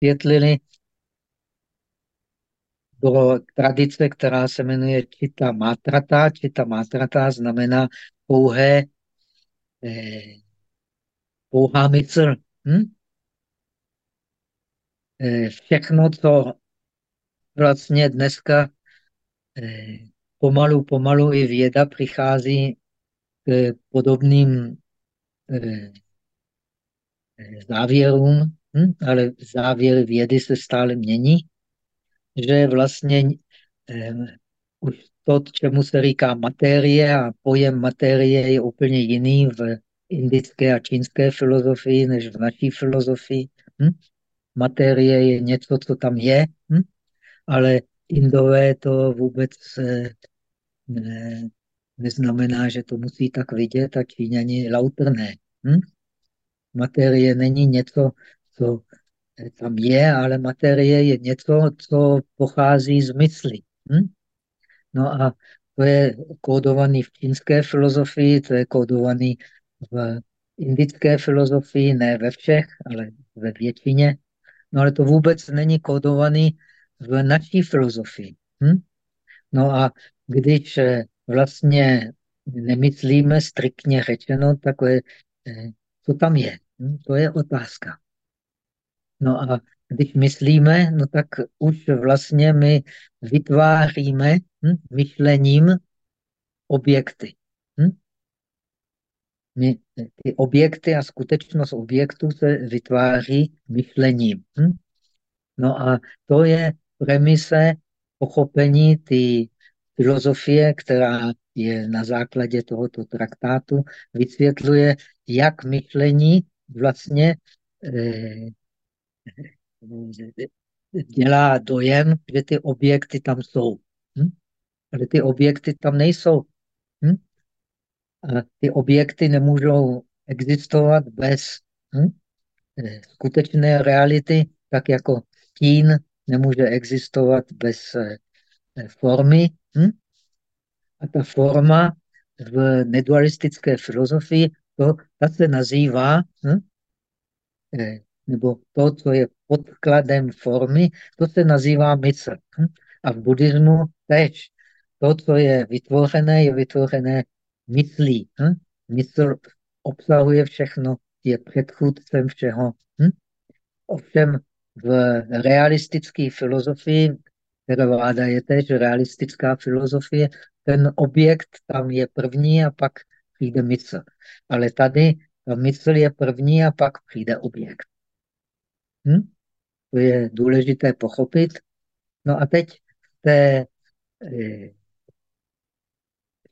vysvětlili do tradice, která se jmenuje Čita Matrata. Čita Matrata znamená pouhé, eh, pouhá mysl. Hm? Eh, všechno, co vlastně dneska eh, pomalu, pomalu i věda přichází k podobným eh, eh závěrům, hm? ale závěry vědy se stále mění že vlastně eh, už to, čemu se říká materie a pojem materie je úplně jiný v indické a čínské filozofii než v naší filozofii. Hm? Materie je něco, co tam je, hm? ale indové to vůbec eh, ne, neznamená, že to musí tak vidět a číňani lauter ne. Hm? Materie není něco, co tam je, ale materie je něco, co pochází z mysli. Hm? No a to je kódovaný v čínské filozofii, to je kódovaný v indické filozofii, ne ve všech, ale ve většině. No ale to vůbec není kódovaný v naší filozofii. Hm? No a když eh, vlastně nemyslíme striktně řečeno, tak je, eh, co tam je? Hm? To je otázka. No a když myslíme, no tak už vlastně my vytváříme hm, myšlením objekty. Hm? My, ty objekty a skutečnost objektů se vytváří myšlením. Hm? No a to je premise pochopení ty filozofie, která je na základě tohoto traktátu, vysvětluje, jak myšlení vlastně eh, dělá dojem, že ty objekty tam jsou. Hm? Ale ty objekty tam nejsou. Hm? A ty objekty nemůžou existovat bez hm? Eh, skutečné reality, tak jako stín nemůže existovat bez eh, formy. Hm? A ta forma v nedualistické filozofii, to, ta se nazývá hm? Nebo to, co je podkladem formy, to se nazývá mysl. A v buddhismu tež to, co je vytvořené, je vytvořené myslí. Mysl obsahuje všechno, je předchůdcem všeho. Ovšem v realistické filozofii, která je tež realistická filozofie, ten objekt tam je první a pak přijde mysl. Ale tady ta mysl je první a pak přijde objekt. Hm? To je důležité pochopit. No a teď v té e,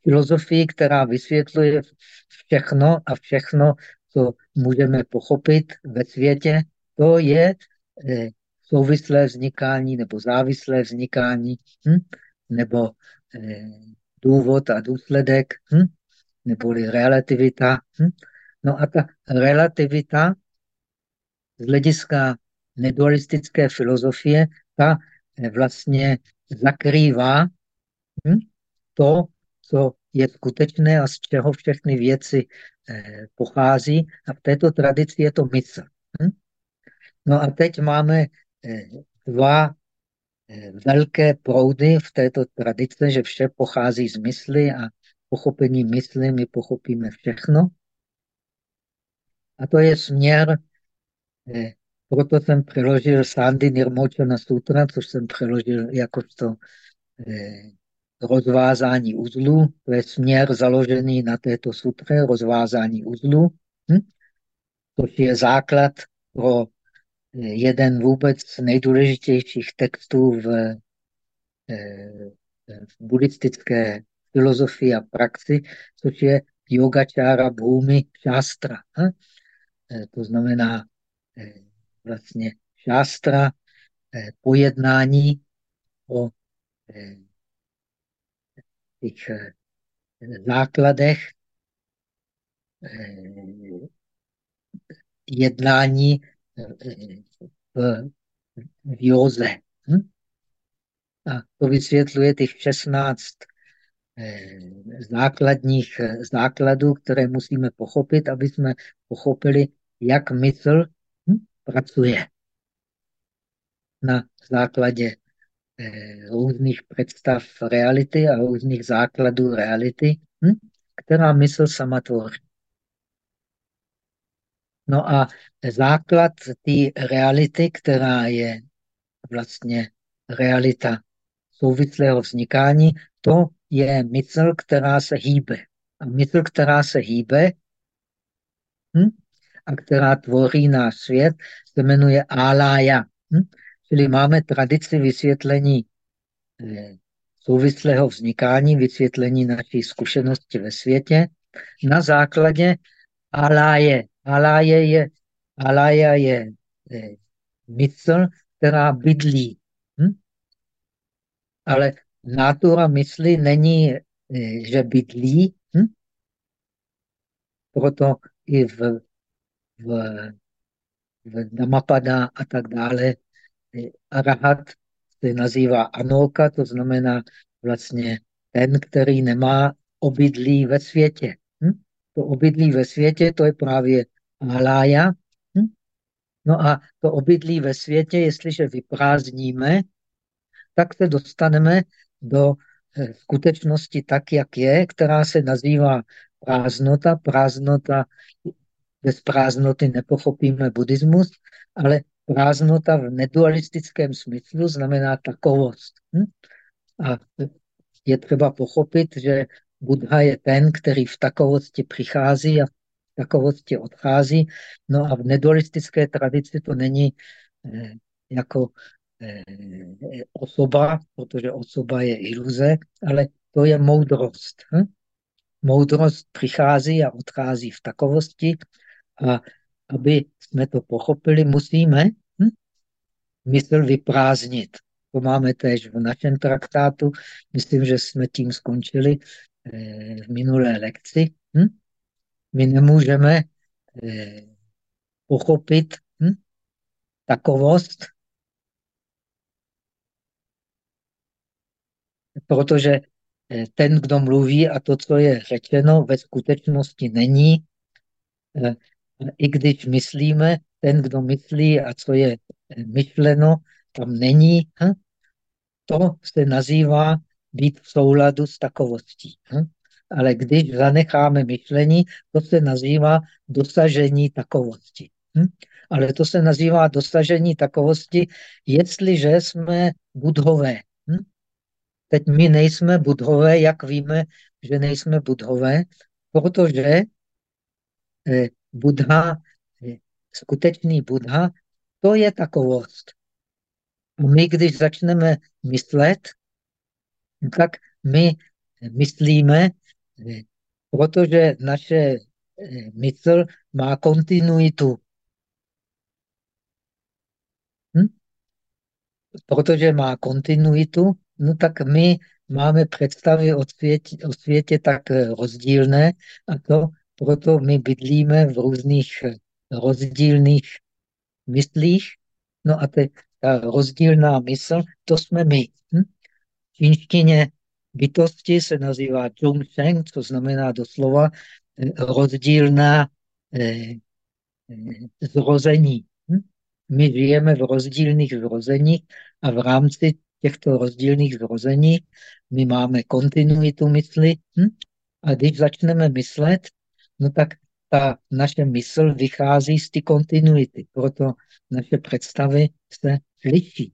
filozofii, která vysvětluje všechno a všechno, co můžeme pochopit ve světě, to je e, souvislé vznikání nebo závislé vznikání, hm? nebo e, důvod a důsledek, hm? neboli relativita. Hm? No a ta relativita z hlediska nedualistické filozofie, ta eh, vlastně zakrývá hm, to, co je skutečné a z čeho všechny věci eh, pochází. A v této tradici je to mysl. Hm? No a teď máme eh, dva velké proudy v této tradice, že vše pochází z mysli a pochopení mysli my pochopíme všechno. A to je směr proto jsem přeložil Sandy Nirmochana Sutra, což jsem přeložil jakožto eh, rozvázání uzlu. To je směr založený na této sutře, rozvázání uzlu, hm? což je základ pro eh, jeden vůbec z nejdůležitějších textů v, eh, v buddhistické filozofii a praxi, což je yogačára bhumi šástra. Hm? Eh, to znamená eh, vlastně šástra, eh, pojednání o eh, těch eh, základech jednání v, v józe. Hm? A to vysvětluje těch 16 základních základů, které musíme pochopit, aby jsme pochopili, jak mysl pracuje. na základě eh, různých představ reality a různých základů reality, hm? která mysl sama tvoří. No a základ té reality, která je vlastně realita souvislého vznikání, to je mysl, která se hýbe. A mysl, která se hýbe hm? A která tvoří náš svět, se jmenuje Alaya. Hm? Čili máme tradici vysvětlení eh, souvislého vznikání, vysvětlení naší zkušenosti ve světě na základě Aláje. Aláje je, alája je eh, mysl, která bydlí. Hm? Ale natura mysli není, eh, že bydlí, hm? proto i v, v, v Damapada a tak dále Arahat se nazývá Anoka, to znamená vlastně ten, který nemá obydlí ve světě. Hm? To obydlí ve světě, to je právě Alaya. Hm? No a to obydlí ve světě, jestliže vyprázdníme, tak se dostaneme do eh, skutečnosti tak, jak je, která se nazývá prázdnota. Prázdnota, bez prázdnoty nepochopíme buddhismus, ale prázdnota v nedualistickém smyslu znamená takovost. Hm? A je třeba pochopit, že Buddha je ten, který v takovosti přichází a v takovosti odchází. No a v nedualistické tradici to není eh, jako eh, osoba, protože osoba je iluze, ale to je moudrost. Hm? Moudrost přichází a odchází v takovosti a aby jsme to pochopili, musíme hm? mysl vyprázdnit. To máme též v našem traktátu. Myslím, že jsme tím skončili eh, v minulé lekci. Hm? My nemůžeme eh, pochopit hm? takovost, protože eh, ten, kdo mluví a to, co je řečeno, ve skutečnosti není. I když myslíme, ten, kdo myslí a co je eh, myšleno, tam není. Hm? To se nazývá být v souladu s takovostí. Hm? Ale když zanecháme myšlení, to se nazývá dosažení takovosti. Hm? Ale to se nazývá dosažení takovosti, jestliže jsme budhové. Hm? Teď my nejsme budhové, jak víme, že nejsme budhové, protože eh, Buddha, skutečný Buddha, to je takovost. A my, když začneme myslet, tak my myslíme, protože naše eh, mysl má kontinuitu. Hm? Protože má kontinuitu, no tak my máme představy o světě, o světě tak eh, rozdílné a to proto my bydlíme v různých eh, rozdílných myslích. No a te, ta rozdílná mysl, to jsme my. Hm? V čínštině bytosti se nazývá Zhongsheng, co znamená doslova eh, rozdílná eh, eh, zrození. Hm? My žijeme v rozdílných zrozeních a v rámci těchto rozdílných zrození my máme kontinuitu mysli hm? a když začneme myslet, no tak ta naše mysl vychází z té kontinuity. Proto naše představy se liší.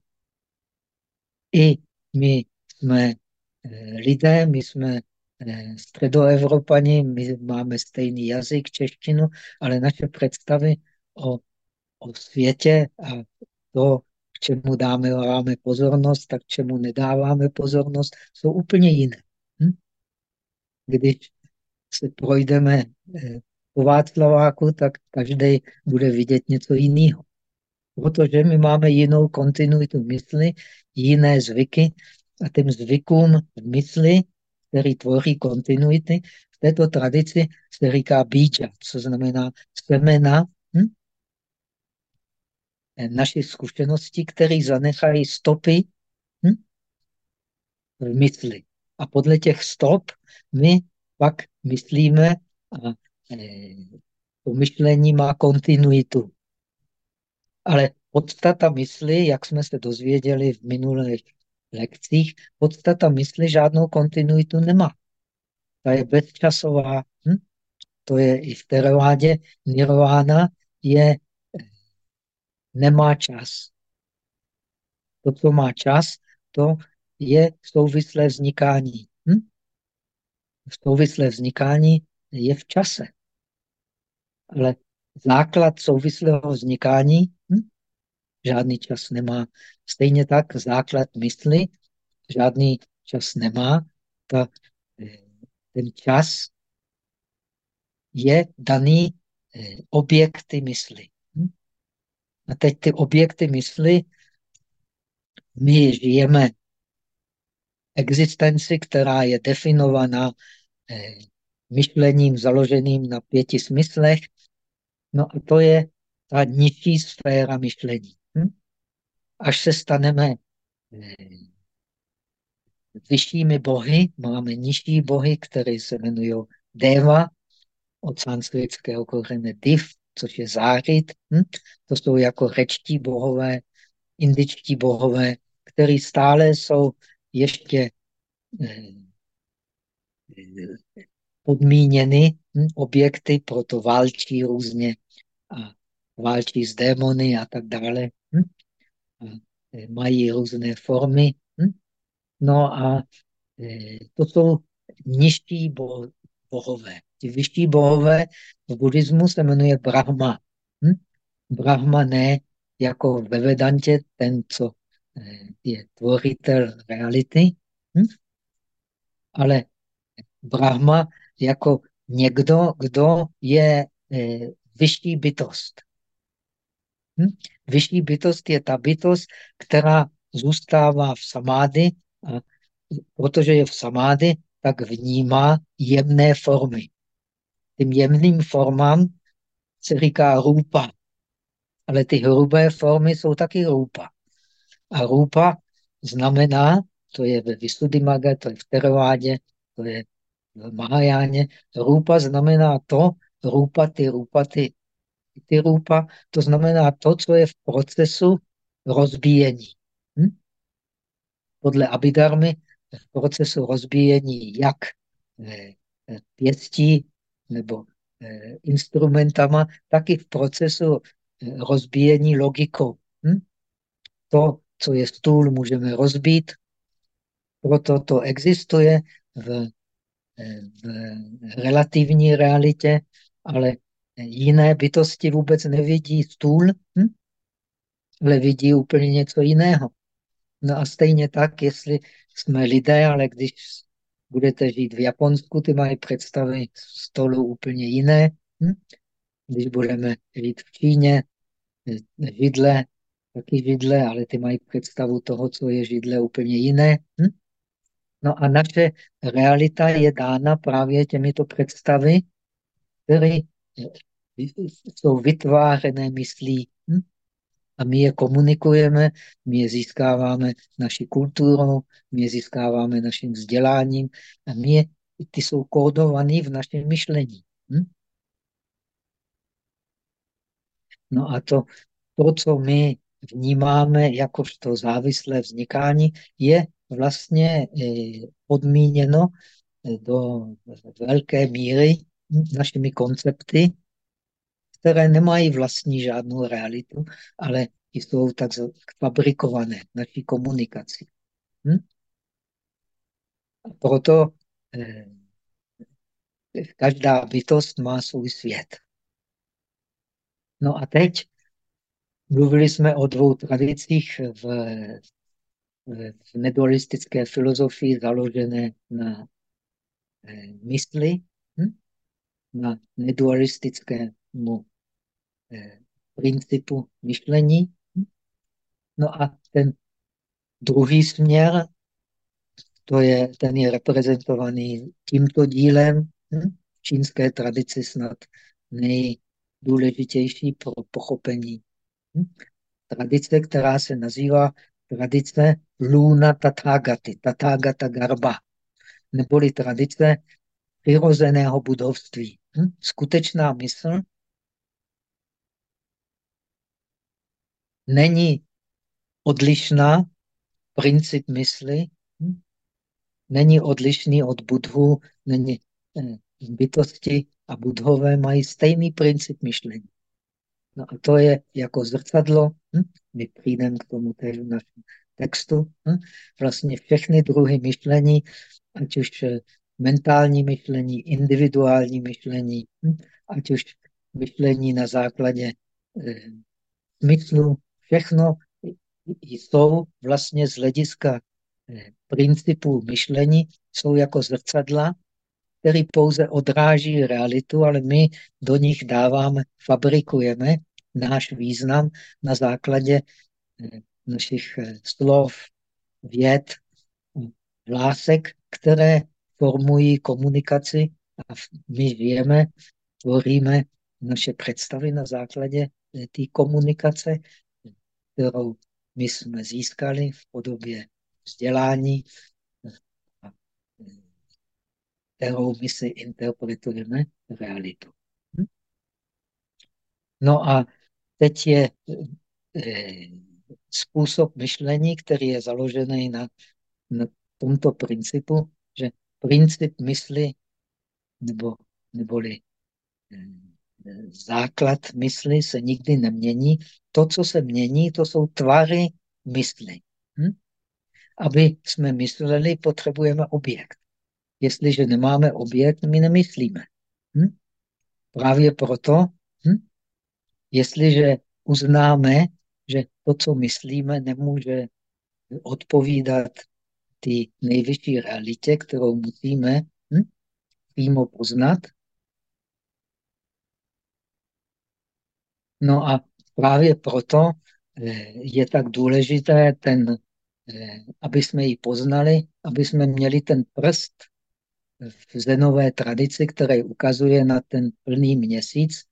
I my jsme eh, lidé, my jsme eh, středoevropani, my máme stejný jazyk, češtinu, ale naše představy o, o světě a to, k čemu dáme, dáme pozornost a k čemu nedáváme pozornost, jsou úplně jiné. Hm? Když se projdeme eh, po Václaváku, tak každý bude vidět něco jiného. Protože my máme jinou kontinuitu mysli, jiné zvyky a těm zvykům v mysli, který tvoří kontinuity, v této tradici se říká bíča, co znamená semena hm? naše zkušenosti, které zanechají stopy hm? v mysli. A podle těch stop my pak myslíme a Eh, to myšlení má kontinuitu. Ale podstata mysli, jak jsme se dozvěděli v minulých lekcích, podstata mysli žádnou kontinuitu nemá. Ta je bezčasová. Hm? To je i v teravádě. Nirvana je, nemá čas. To, co má čas, to je souvislé vznikání. Souvislé vznikání je v čase. Ale základ souvislého vznikání hm? žádný čas nemá. Stejně tak základ mysli žádný čas nemá. Ta, eh, ten čas je daný eh, objekty mysli. Hm? A teď ty objekty mysli, my žijeme existenci, která je definovaná eh, myšlením založeným na pěti smyslech. No a to je ta nižší sféra myšlení. Hm? Až se staneme eh, vyššími bohy, máme nižší bohy, které se jmenují Deva, od sanskritského kořene div, což je zářit. Hm? To jsou jako řečtí bohové, indičtí bohové, který stále jsou ještě eh, podmíněny hm, objekty, proto válčí různě a válčí s démony a tak dále. Hm? Eh, mají různé formy. Hm? No a eh, to jsou nižší bohové. Ti vyšší bohové v buddhismu se jmenuje Brahma. Brahma ne jako ve Vedantě, ten, co je tvoritel reality, hm? ale Brahma jako někdo, kdo je eh, vyšší bytost. Hm? Vyšší bytost je ta bytost, která zůstává v samády a protože je v samády, tak vnímá jemné formy. Tím jemným formám se říká rupa, ale ty hrubé formy jsou taky rupa. A rupa znamená, to je ve Visuddhimaga, to je v Teravádě, to je v Mahajáně, rupa znamená to, rupa, ty rupa, ty, ty rupa, to znamená to, co je v procesu rozbíjení. Hm? Podle Abidarmy v procesu rozbíjení jak eh, pěstí nebo eh, instrumentama, tak i v procesu eh, rozbíjení logikou. Hm? To, co je stůl, můžeme rozbít. Proto to existuje v, v relativní realitě, ale jiné bytosti vůbec nevidí stůl, hm? ale vidí úplně něco jiného. No a stejně tak, jestli jsme lidé, ale když budete žít v Japonsku, ty mají představy stolu úplně jiné. Hm? Když budeme žít v Číně, židle taky židle, ale ty mají představu toho, co je židle úplně jiné. Hm? No a naše realita je dána právě těmito představy, které jsou vytvářené myslí. Hm? A my je komunikujeme, my je získáváme naší kulturou, my je získáváme naším vzděláním a my je, ty jsou kódované v našem myšlení. Hm? No a to, to, co my vnímáme jakožto závislé vznikání, je vlastně eh, podmíněno eh, do velké míry našimi koncepty, které nemají vlastní žádnou realitu, ale jsou tak fabrikované naší komunikaci. Hm? A proto eh, každá bytost má svůj svět. No a teď Mluvili jsme o dvou tradicích v, v nedualistické filozofii založené na eh, mysli, hm? na nedualistickému eh, principu myšlení. Hm? No a ten druhý směr, to je, ten je reprezentovaný tímto dílem hm? v čínské tradici snad nejdůležitější pro pochopení tradice, která se nazývá tradice Luna Tathagaty, Tathagata Garba, neboli tradice přirozeného budovství. Hm? Skutečná mysl není odlišná princip mysli, hm? není odlišný od budhu, není eh, bytosti a budhové mají stejný princip myšlení. No a to je jako zrcadlo, hm? my přijdeme k tomu též v našem textu, hm? vlastně všechny druhy myšlení, ať už eh, mentální myšlení, individuální myšlení, hm? ať už myšlení na základě eh, smyslu, všechno jsou vlastně z hlediska eh, principů myšlení, jsou jako zrcadla, který pouze odráží realitu, ale my do nich dáváme, fabrikujeme náš význam na základě eh, našich eh, slov, věd, hlásek, které formují komunikaci a my žijeme, tvoříme naše představy na základě té komunikace, kterou my jsme získali v podobě vzdělání, kterou my si interpretujeme realitu. Hm? No a teď je eh, způsob myšlení, který je založený na, na tomto principu, že princip mysli nebo, neboli eh, základ mysli se nikdy nemění. To, co se mění, to jsou tvary mysli. Hm? Aby jsme mysleli, potřebujeme objekt. Jestliže nemáme objekt, my nemyslíme. Hm? Právě proto, hm? jestliže uznáme, že to, co myslíme, nemůže odpovídat ty nejvyšší realitě, kterou musíme hm? přímo poznat. No a právě proto eh, je tak důležité, ten, eh, aby jsme ji poznali, aby jsme měli ten prst v zenové tradici, který ukazuje na ten plný měsíc.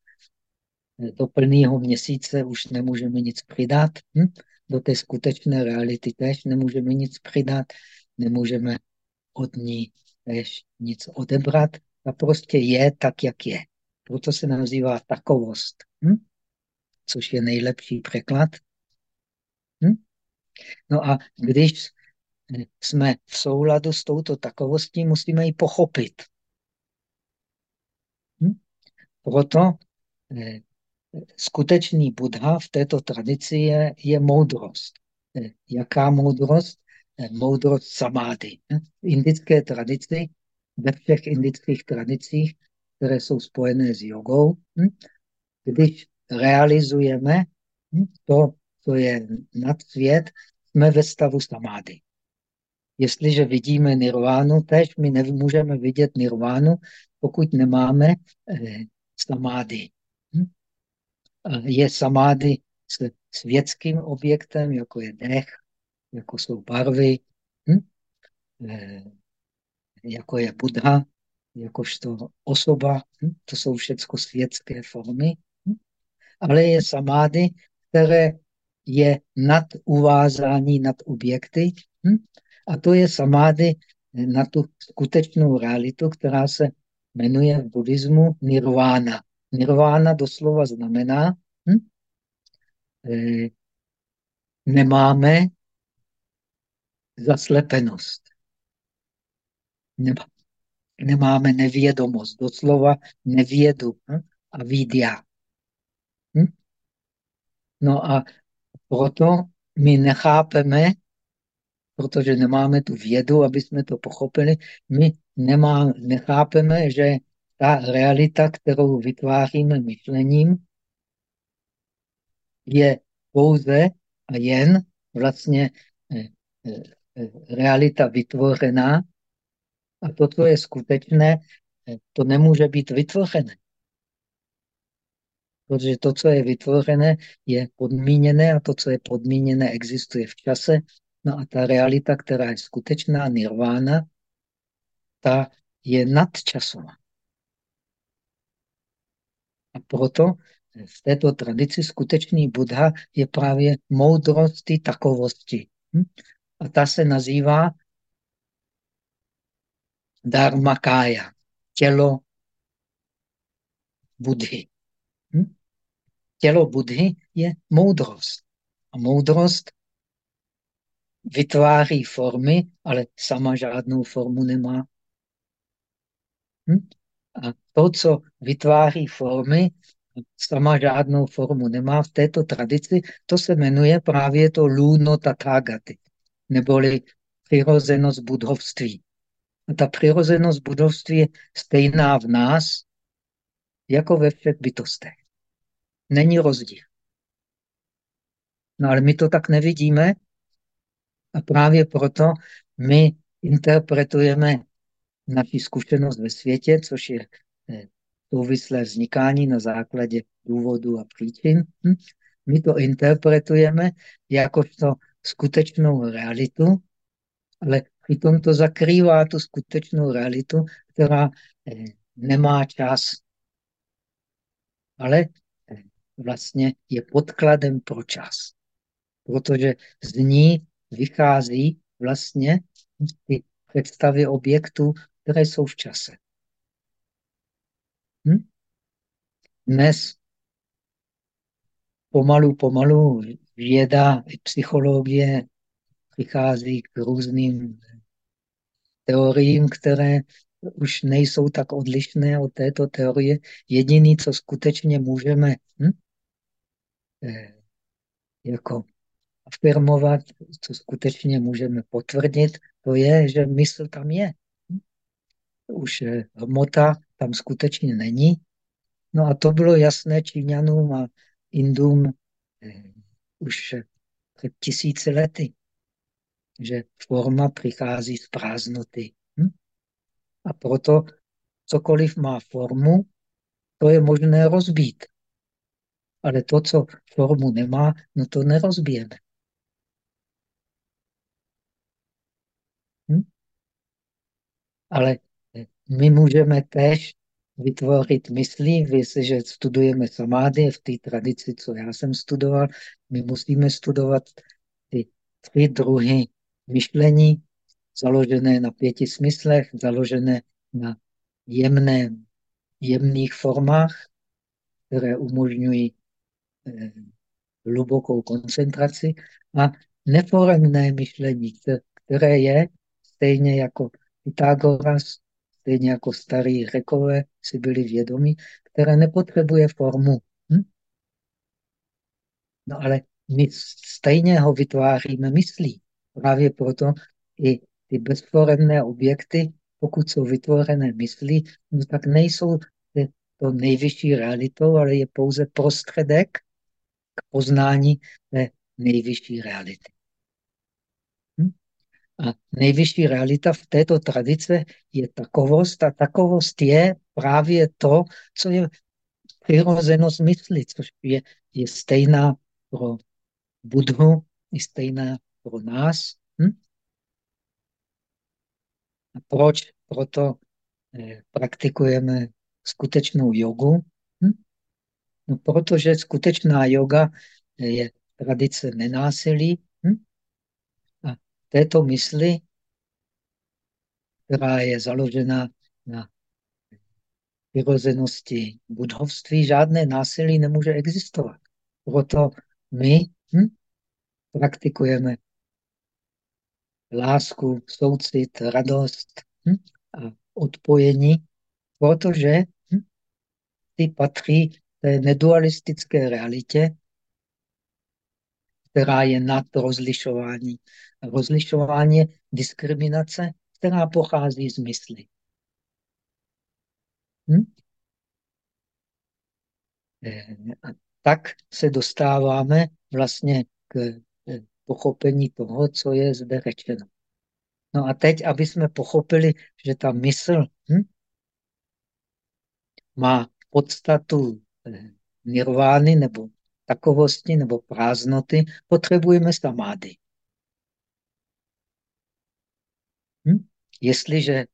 Do plného měsíce už nemůžeme nic přidat. Hm? Do té skutečné reality tež nemůžeme nic přidat. Nemůžeme od ní tež nic odebrat. A prostě je tak, jak je. Proto se nazývá takovost. Hm? Což je nejlepší překlad. Hm? No a když jsme v souladu s touto takovostí, musíme ji pochopit. Hm? Proto eh, skutečný Buddha v této tradici je, je moudrost. Eh, jaká moudrost? Eh, moudrost samády. V indické tradici, ve všech indických tradicích, které jsou spojené s jogou, hm? když realizujeme hm, to, co je nad svět, jsme ve stavu samády. Jestliže vidíme nirvánu, tež my nemůžeme vidět nirvánu, pokud nemáme eh, samády. Hm? Je samády s světským objektem, jako je dech, jako jsou barvy, hm? eh, jako je Buddha, jakožto osoba. Hm? To jsou všechno světské formy. Ale je samády, které je nad uvázání nad objekty. A to je samády na tu skutečnou realitu, která se jmenuje v buddhismu nirvána. Nirvána doslova znamená, hm? e, nemáme zaslepenost. Nemá, nemáme nevědomost, doslova nevědu hm? a vidya. Hm? No a proto my nechápeme protože nemáme tu vědu, aby jsme to pochopili. My nemá, nechápeme, že ta realita, kterou vytváříme myšlením, je pouze a jen vlastně eh, eh, realita vytvořená a to, co je skutečné, eh, to nemůže být vytvořené. Protože to, co je vytvořené, je podmíněné a to, co je podmíněné, existuje v čase No a ta realita, která je skutečná, nirvána, ta je nadčasová. A proto v této tradici skutečný Buddha je právě moudrosti takovosti. Hm? A ta se nazývá Dharmakaya, tělo Budhy. Hm? Tělo Budhy je moudrost. A moudrost vytváří formy, ale sama žádnou formu nemá. Hm? A to, co vytváří formy, sama žádnou formu nemá v této tradici, to se jmenuje právě to luno tathagaty, neboli přirozenost budovství. A ta přirozenost budovství je stejná v nás, jako ve všech bytostech. Není rozdíl. No ale my to tak nevidíme a právě proto my interpretujeme naši zkušenost ve světě, což je eh, souvislé vznikání na základě důvodu a příčin. Hm? My to interpretujeme jakožto skutečnou realitu, ale přitom to zakrývá tu skutečnou realitu, která eh, nemá čas, ale eh, vlastně je podkladem pro čas. Protože z ní vychází vlastně ty představy objektů, které jsou v čase. Hm? Dnes pomalu, pomalu věda i psychologie přichází k různým teoriím, které už nejsou tak odlišné od této teorie. Jediný, co skutečně můžeme hm, eh, jako afirmovat, co skutečně můžeme potvrdit, to je, že mysl tam je. Už eh, hmota tam skutečně není. No a to bylo jasné Číňanům a Indům eh, už před tisíci lety, že forma přichází z prázdnoty. Hm? A proto cokoliv má formu, to je možné rozbít. Ale to, co formu nemá, no to nerozbijeme. Hm? Ale my můžeme též vytvořit myslí, jestliže studujeme samády v té tradici, co já jsem studoval, my musíme studovat ty tři druhy myšlení, založené na pěti smyslech, založené na jemné, jemných formách, které umožňují eh, hlubokou koncentraci a neforemné myšlení, které je stejně jako Pythagoras, stejně jako starí řekové si byli vědomi, které nepotřebuje formu. Hm? No ale my stejně ho vytváříme myslí. Právě proto i ty bezforemné objekty, pokud jsou vytvořené myslí, no tak nejsou to nejvyšší realitou, ale je pouze prostředek k poznání té nejvyšší reality. A nejvyšší realita v této tradice je takovost a takovost je právě to, co je přirozenost mysli, což je, je stejná pro Budhu, i stejná pro nás. Hm? A proč proto eh, praktikujeme skutečnou jogu? Hm? No, protože skutečná yoga je tradice nenásilí, této mysli, která je založena na přirozenosti budovství, žádné násilí nemůže existovat. Proto my hm, praktikujeme lásku, soucit, radost hm, a odpojení, protože hm, ty patří té nedualistické realitě, která je nad rozlišování. Rozlišování je diskriminace, která pochází z mysli. Hm? Eh, a tak se dostáváme vlastně k eh, pochopení toho, co je zde řečeno. No a teď, aby jsme pochopili, že ta mysl hm, má podstatu eh, nirvány nebo takovosti nebo prázdnoty, potřebujeme samády. Hm? Jestliže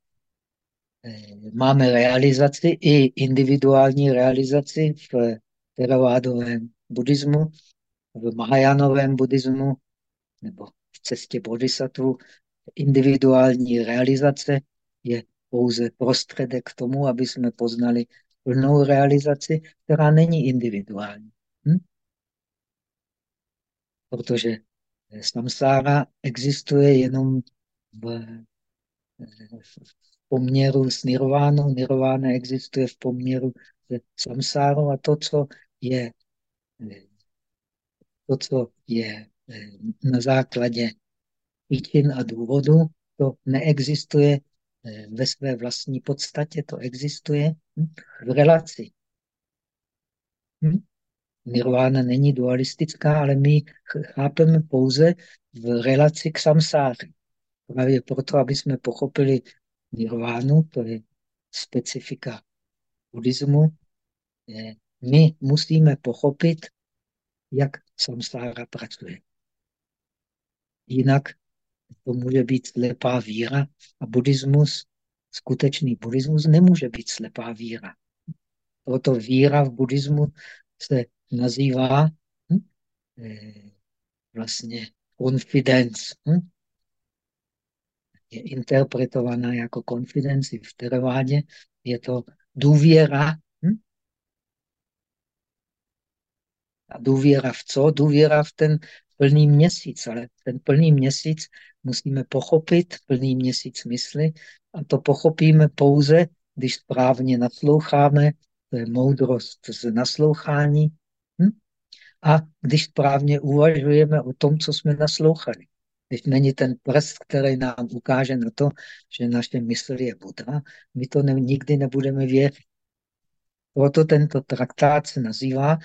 eh, máme realizaci, i individuální realizaci v teravádovém buddhismu, v Mahajánovém buddhismu nebo v cestě bodhisattva, individuální realizace je pouze prostředek k tomu, aby jsme poznali plnou realizaci, která není individuální. Hm? protože samsára existuje jenom v, v poměru s nirvánou. Nirvána existuje v poměru s samsárou a to, co je, to, co je na základě příčin a důvodu, to neexistuje ve své vlastní podstatě, to existuje v relaci. Hm? Nirvana není dualistická, ale my chápeme pouze v relaci k samsáře. Právě proto, aby jsme pochopili nirvánu, to je specifika buddhismu, my musíme pochopit, jak samsára pracuje. Jinak to může být slepá víra a buddhismus, skutečný buddhismus nemůže být slepá víra. Proto víra v buddhismu se nazývá hm, eh, vlastně confidence. Hm? Je interpretovaná jako confidence v Terevádě. Je to důvěra. Hm? A důvěra v co? Důvěra v ten plný měsíc, ale ten plný měsíc musíme pochopit, plný měsíc mysli, a to pochopíme pouze, když správně nasloucháme, to je moudrost z naslouchání, hm? a když správně uvažujeme o tom, co jsme naslouchali. Když není ten prst, který nám ukáže na to, že naše mysl je Buddha, my to ne, nikdy nebudeme věřit. Proto tento traktát se nazývá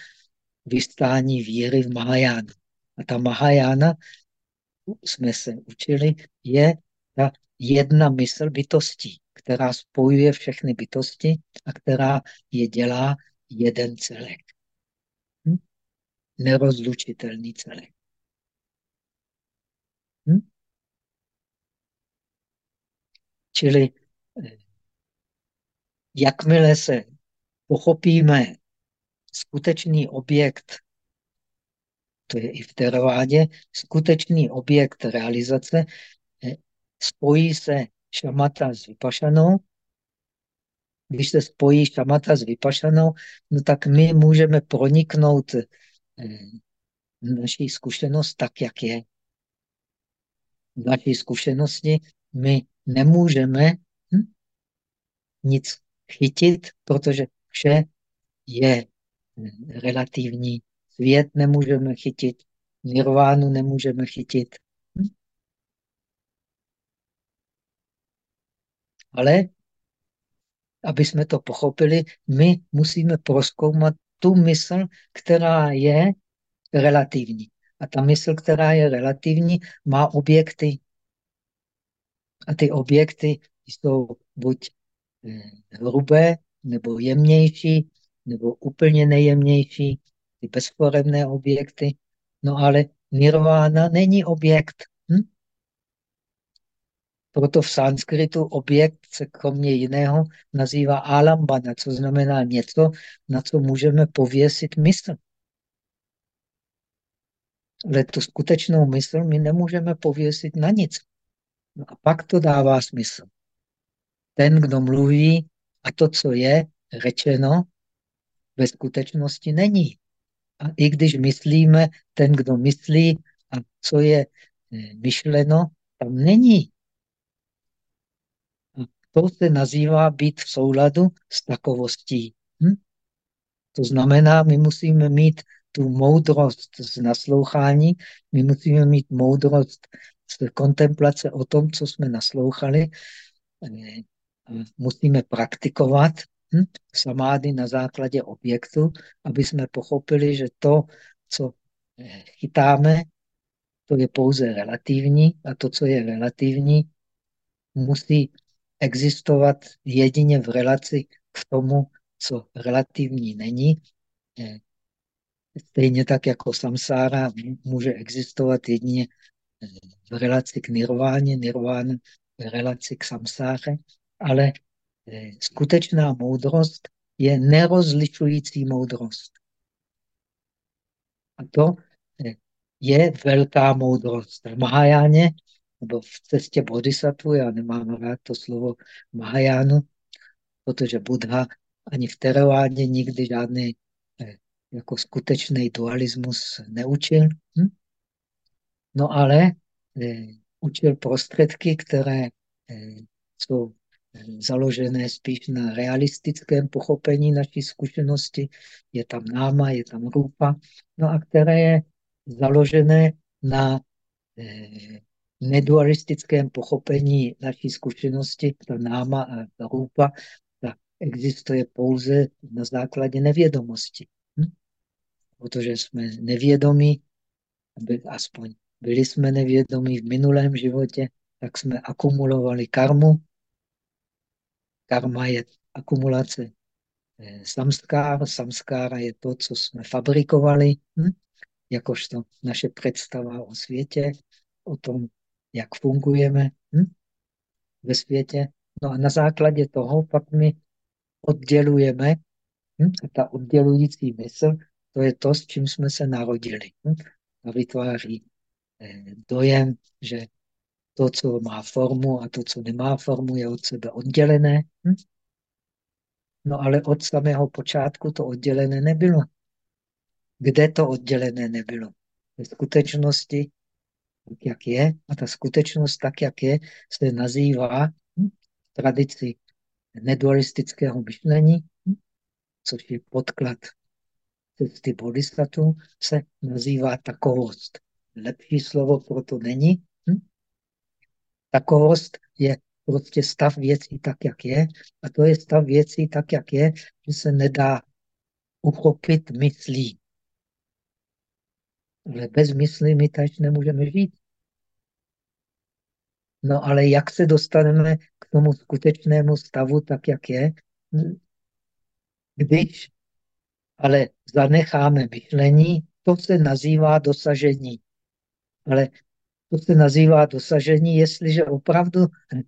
vystání víry v Mahajánu. A ta Mahajána, jsme se učili, je ta jedna mysl bytostí, která spojuje všechny bytosti a která je dělá jeden celek. Hm? Nerozlučitelný celek. Čili eh, jakmile se pochopíme skutečný objekt to je i v teravádě, skutečný objekt realizace, eh, spojí se šamata s vypašanou. Když se spojí šamata s vypašanou, no tak my můžeme proniknout eh, naší zkušenost tak, jak je. V naší zkušenosti my nemůžeme hm, nic chytit, protože vše je relativní Svět nemůžeme chytit, nirvánu nemůžeme chytit. Hm? Ale aby jsme to pochopili, my musíme proskoumat tu mysl, která je relativní. A ta mysl, která je relativní, má objekty. A ty objekty jsou buď eh, hrubé, nebo jemnější, nebo úplně nejjemnější, ty bezforemné objekty. No ale nirvána není objekt. Hm? Proto v sanskritu objekt se kromě jiného nazývá alambana, co znamená něco, na co můžeme pověsit mysl. Ale tu skutečnou mysl my nemůžeme pověsit na nic. No a pak to dává smysl. Ten, kdo mluví a to, co je řečeno, ve skutečnosti není. A i když myslíme, ten, kdo myslí a co je eh, myšleno, tam není. A to se nazývá být v souladu s takovostí. Hm? To znamená, my musíme mít tu moudrost z naslouchání, my musíme mít moudrost z kontemplace o tom, co jsme naslouchali. Eh, musíme praktikovat hm, samády na základě objektu, aby jsme pochopili, že to, co eh, chytáme, to je pouze relativní a to, co je relativní, musí existovat jedině v relaci k tomu, co relativní není. Stejně tak jako samsára může existovat jedině eh, v relaci k nirváně, nirvána v relaci k samsáře, ale Eh, skutečná moudrost je nerozlišující moudrost. A to eh, je velká moudrost. V Mahajáně, nebo v cestě bodhisattva, já nemám rád to slovo Mahajánu, protože Buddha ani v Teravádě nikdy žádný jako skutečný dualismus neučil. Hm? No ale eh, učil prostředky, které eh, jsou eh, založené spíš na realistickém pochopení naší zkušenosti. Je tam náma, je tam rupa, no a které je založené na eh, nedualistickém pochopení naší zkušenosti, ta náma a ta rupa, ta existuje pouze na základě nevědomosti. Protože jsme nevědomí, aspoň byli jsme nevědomí v minulém životě, tak jsme akumulovali karmu. Karma je akumulace eh, samskára. Samskára je to, co jsme fabrikovali, hm? jakožto naše představa o světě, o tom, jak fungujeme hm? ve světě. No a na základě toho pak my oddělujeme, hm? a ta oddělující mysl, to je to, s čím jsme se narodili. Hm? A vytváří eh, dojem, že to, co má formu a to, co nemá formu, je od sebe oddělené. Hm? No ale od samého počátku to oddělené nebylo. Kde to oddělené nebylo? Ve skutečnosti tak, jak je, a ta skutečnost tak, jak je, se nazývá hm, tradici nedualistického myšlení, což je podklad cesty bodhisattva, se nazývá takovost. Lepší slovo proto není. Hm? Takovost je prostě stav věcí tak, jak je. A to je stav věcí tak, jak je, že se nedá uchopit myslí. Ale bez mysli my teď nemůžeme žít. No ale jak se dostaneme k tomu skutečnému stavu, tak jak je, když ale zanecháme myšlení, to se nazývá dosažení. Ale to se nazývá dosažení, jestliže opravdu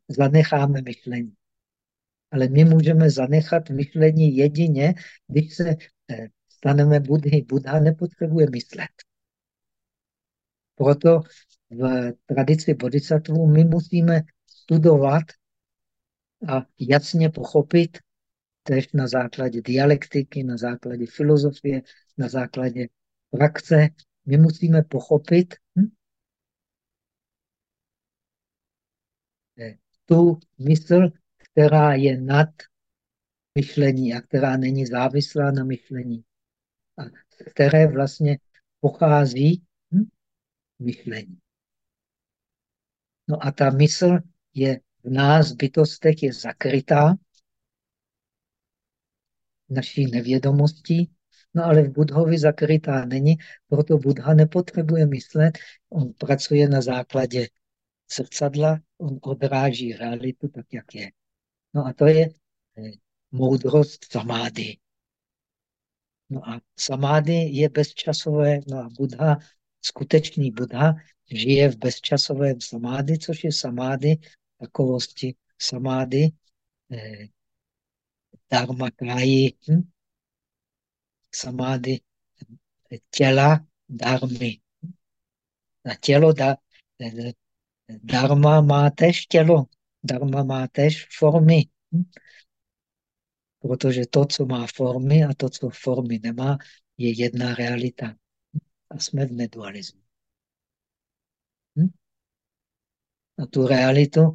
zanecháme myšlení. Ale my můžeme zanechat myšlení jedině, když se eh, staneme Budhy. Buddha nepotřebuje myslet. Proto v tradici bodhisattva my musíme studovat a jasně pochopit, tež na základě dialektiky, na základě filozofie, na základě praxe, my musíme pochopit hm? tu mysl, která je nad myšlení a která není závislá na myšlení. A které vlastně pochází hm? myšlení. No a ta mysl je v nás, bytostech, je zakrytá naší nevědomostí, no ale v Budhovi zakrytá není, proto Budha nepotřebuje myslet, on pracuje na základě srdcadla, on odráží realitu tak, jak je. No a to je eh, moudrost samády. No a samády je bezčasové, no a Buddha, skutečný Buddha, žije v bezčasovém samády, což je samády takovosti samády, eh, dharma samády eh, těla dharmy. A tělo da, dharma má tež tělo, dharma má tež formy. Protože to, co má formy a to, co formy nemá, je jedna realita. A jsme v nedualismu. Hm? A tu realitu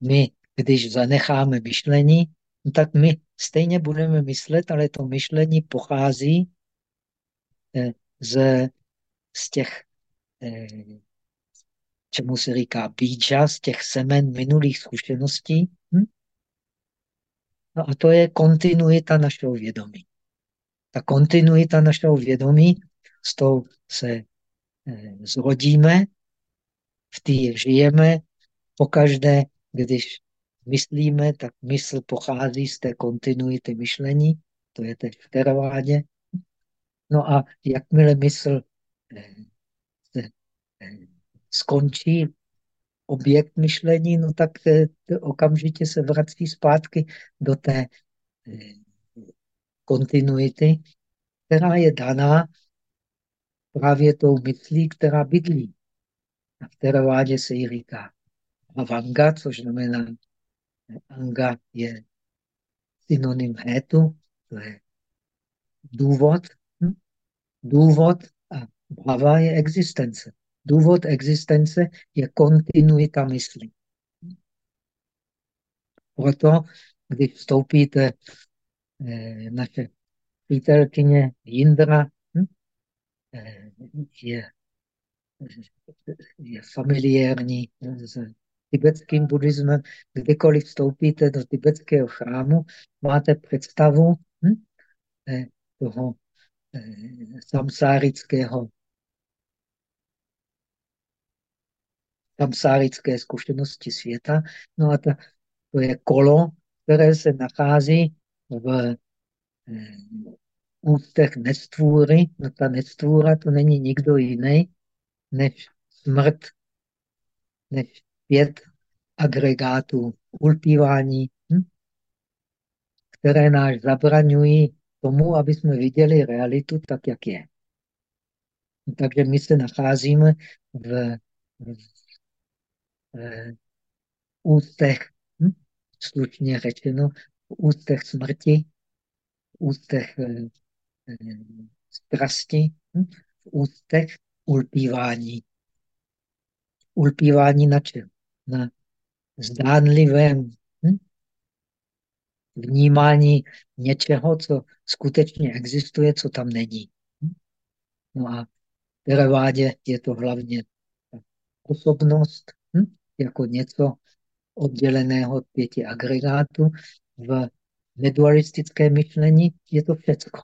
my, když zanecháme myšlení, no tak my stejně budeme myslet, ale to myšlení pochází eh, z, z těch, eh, čemu se říká bíča, z těch semen minulých zkušeností. Hm? No a to je kontinuita našeho vědomí. Ta kontinuita našeho vědomí, s tou se eh, zrodíme, v té žijeme, pokaždé, když myslíme, tak mysl pochází z té kontinuity myšlení, to je teď v teravádě. No a jakmile mysl eh, eh, skončí objekt myšlení, no tak okamžitě se vrací zpátky do té kontinuity, která je daná právě tou myslí, která bydlí. A v teravádě se jí říká avanga, což znamená anga je synonym hetu, to je důvod. Hm? Důvod a bhava je existence. důvod existence je kontinuita mysli. Proto, když vstoupíte eh, naše přítelkyně Jindra, hm, eh, je, je familiární s tibetským buddhismem. Kdykoliv vstoupíte do tibetského chrámu, máte představu hm, eh, toho eh, samsárického samsárické zkušenosti světa. No a ta, to je kolo, které se nachází v eh, ústech nestvůry. No ta nestvůra to není nikdo jiný než smrt, než pět agregátů ulpívání, hm? které nás zabraňují tomu, aby jsme viděli realitu tak, jak je. Takže my se nacházíme v, v, v ústech, hm? slušně řečeno, v ústech smrti, v ústech eh, eh, strasti, hm? v ústech ulpívání. Ulpívání na čem? Na zdánlivém hm? vnímání něčeho, co skutečně existuje, co tam není. Hm? No a v Terevádě je to hlavně osobnost, hm? jako něco odděleného od pěti agregátů. V nedualistické myšlení je to všecko.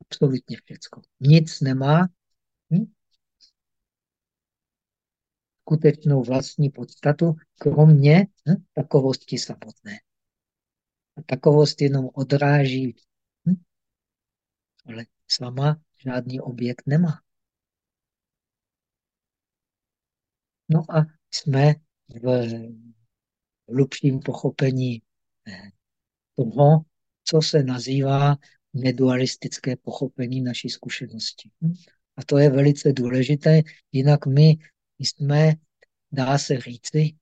Absolutně všecko. Nic nemá hm? Skutečnou vlastní podstatu, kromě hm, takovosti samotné. A takovost jenom odráží, hm, ale sama žádný objekt nemá. No a jsme v hlubším pochopení eh, toho, co se nazývá nedualistické pochopení naší zkušenosti. Hm? A to je velice důležité, jinak my jsme, dá se říci,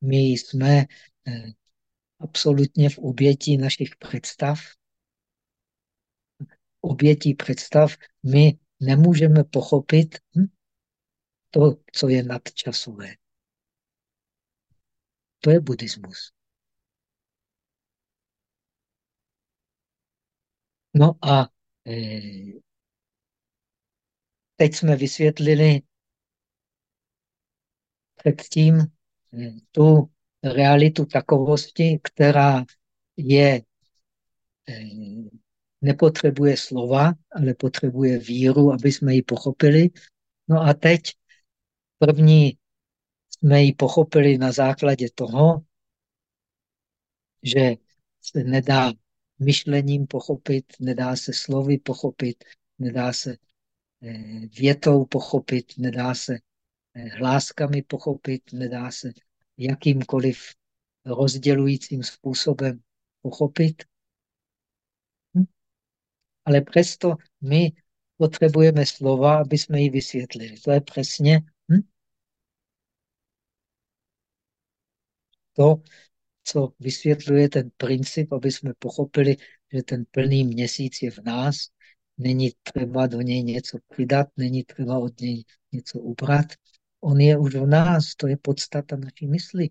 my jsme eh, absolutně v obětí našich představ. Obětí představ my nemůžeme pochopit hm, to, co je nadčasové. To je buddhismus. No a eh, teď jsme vysvětlili předtím tu realitu takovosti, která je, eh, nepotřebuje slova, ale potřebuje víru, aby jsme ji pochopili. No a teď první jsme ji pochopili na základě toho, že se nedá myšlením pochopit, nedá se slovy pochopit, nedá se eh, větou pochopit, nedá se hláskami pochopit, nedá se jakýmkoliv rozdělujícím způsobem pochopit. Hm? Ale přesto my potřebujeme slova, aby jsme ji vysvětlili. To je přesně hm? to, co vysvětluje ten princip, aby jsme pochopili, že ten plný měsíc je v nás. Není třeba do něj něco přidat, není třeba od něj něco ubrat. On je už v nás, to je podstata naší mysli.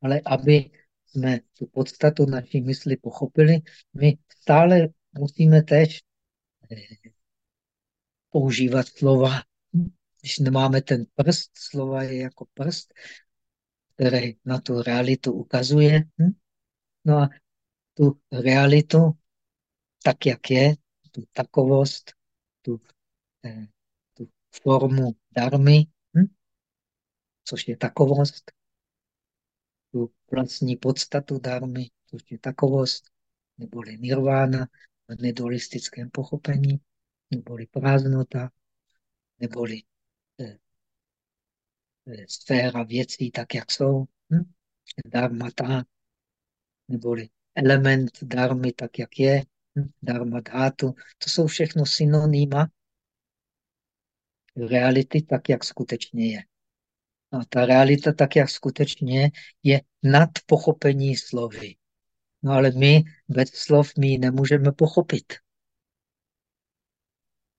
Ale aby jsme tu podstatu naší mysli pochopili, my stále musíme tež eh, používat slova. Když nemáme ten prst, slova je jako prst, který na tu realitu ukazuje. Hm? No a tu realitu, tak jak je, tu takovost, tu eh, formu darmy, hm? což je takovost, tu vlastní podstatu darmy, což je takovost, neboli nirvána v nedualistickém pochopení, neboli prázdnota, neboli eh, eh, sféra věcí tak, jak jsou, hm? dharmata, neboli element darmy tak, jak je, hm? dharma dhatu. To jsou všechno synonyma reality tak, jak skutečně je. A ta realita tak, jak skutečně je, nad pochopení slovy. No ale my bez slov my nemůžeme pochopit.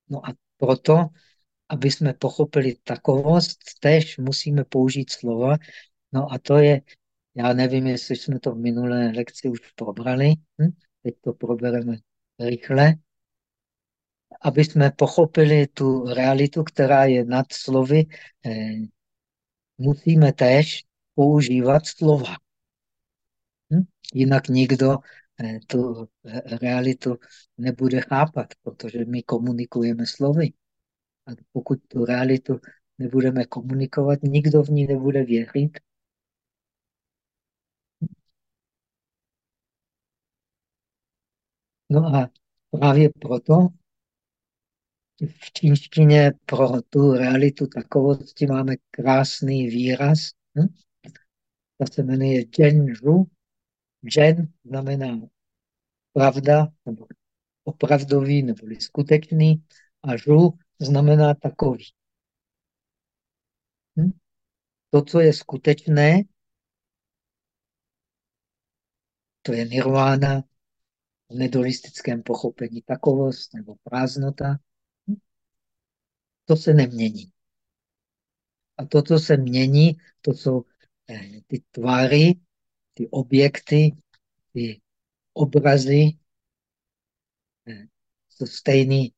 No a proto, aby jsme pochopili takovost, tež musíme použít slova. No a to je, já nevím, jestli jsme to v minulé lekci už probrali, hm? teď to probereme rychle, aby jsme pochopili tu realitu, která je nad slovy, eh, musíme též používat slova. Hm? Jinak nikdo eh, tu realitu nebude chápat, protože my komunikujeme slovy. A pokud tu realitu nebudeme komunikovat, nikdo v ní nebude věřit. No a právě proto v čínštině pro tu realitu takovosti máme krásný výraz. Hm? Ta se jmenuje Zhu. Zhen znamená pravda, nebo opravdový, nebo skutečný, a žu znamená takový. Hm? To, co je skutečné, to je nirvána v nedolistickém pochopení takovost nebo prázdnota. To se nemění. A to, co se mění, to jsou eh, ty tvary, ty objekty, ty obrazy, eh, to stejný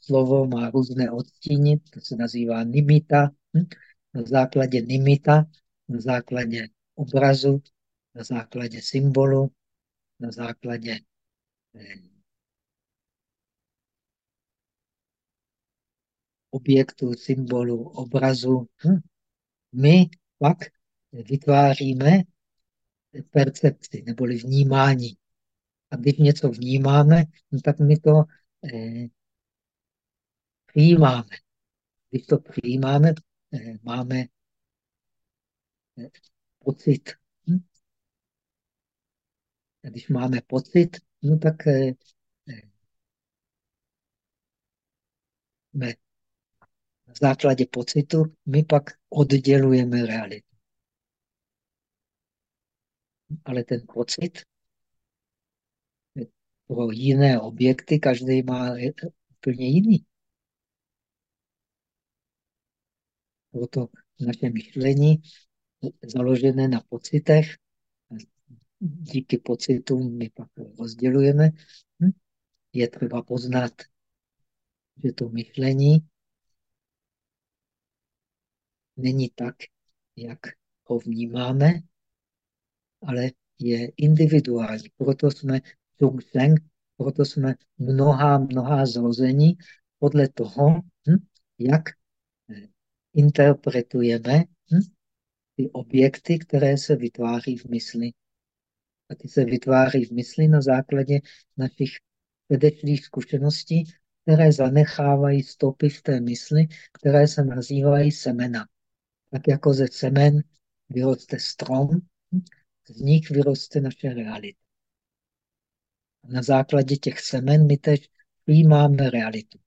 slovo má různé odstíny, to se nazývá nimita. Hm? Na základě nimita, na základě obrazu, na základě symbolu, na základě eh, objektu, symbolu, obrazu. Hm? My pak vytváříme percepci neboli vnímání. A když něco vnímáme, no tak my to eh, přijímáme. Když to přijímáme, eh, máme eh, pocit. Hm? A když máme pocit, no tak eh, na základě pocitu my pak oddělujeme realitu. Ale ten pocit pro jiné objekty každý má úplně jiný. Proto naše myšlení založené na pocitech, díky pocitům my pak rozdělujeme, hm? je třeba poznat, že to myšlení není tak, jak ho vnímáme, ale je individuální. Proto jsme Zheng, proto jsme mnoha, mnoha zrození podle toho, hm, jak interpretujeme hm, ty objekty, které se vytváří v mysli. A ty se vytváří v mysli na základě našich předešlých zkušeností, které zanechávají stopy v té mysli, které se nazývají semena. Tak jako ze semen vyroste strom, hm, z nich vyroste naše realita. Na základě těch semen my teď přijímáme realitu.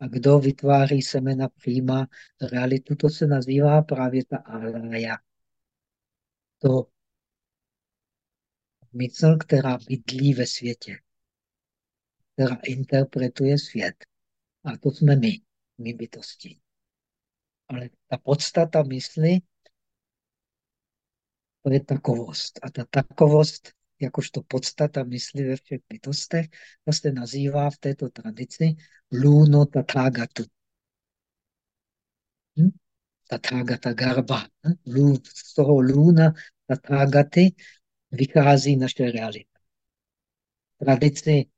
A kdo vytváří semena, přijímá realitu, to se nazývá právě ta alaya. To mysl, která bydlí ve světě, která interpretuje svět. A to jsme my, my bytosti. Ale ta podstata mysli, to je takovost. A ta takovost jakožto podstata mysli ve všech bytostech, to se nazývá v této tradici luno tathagatu. Hm? Tathagata garba. Hm? Z toho luna tathagaty vychází naše realita. Tradici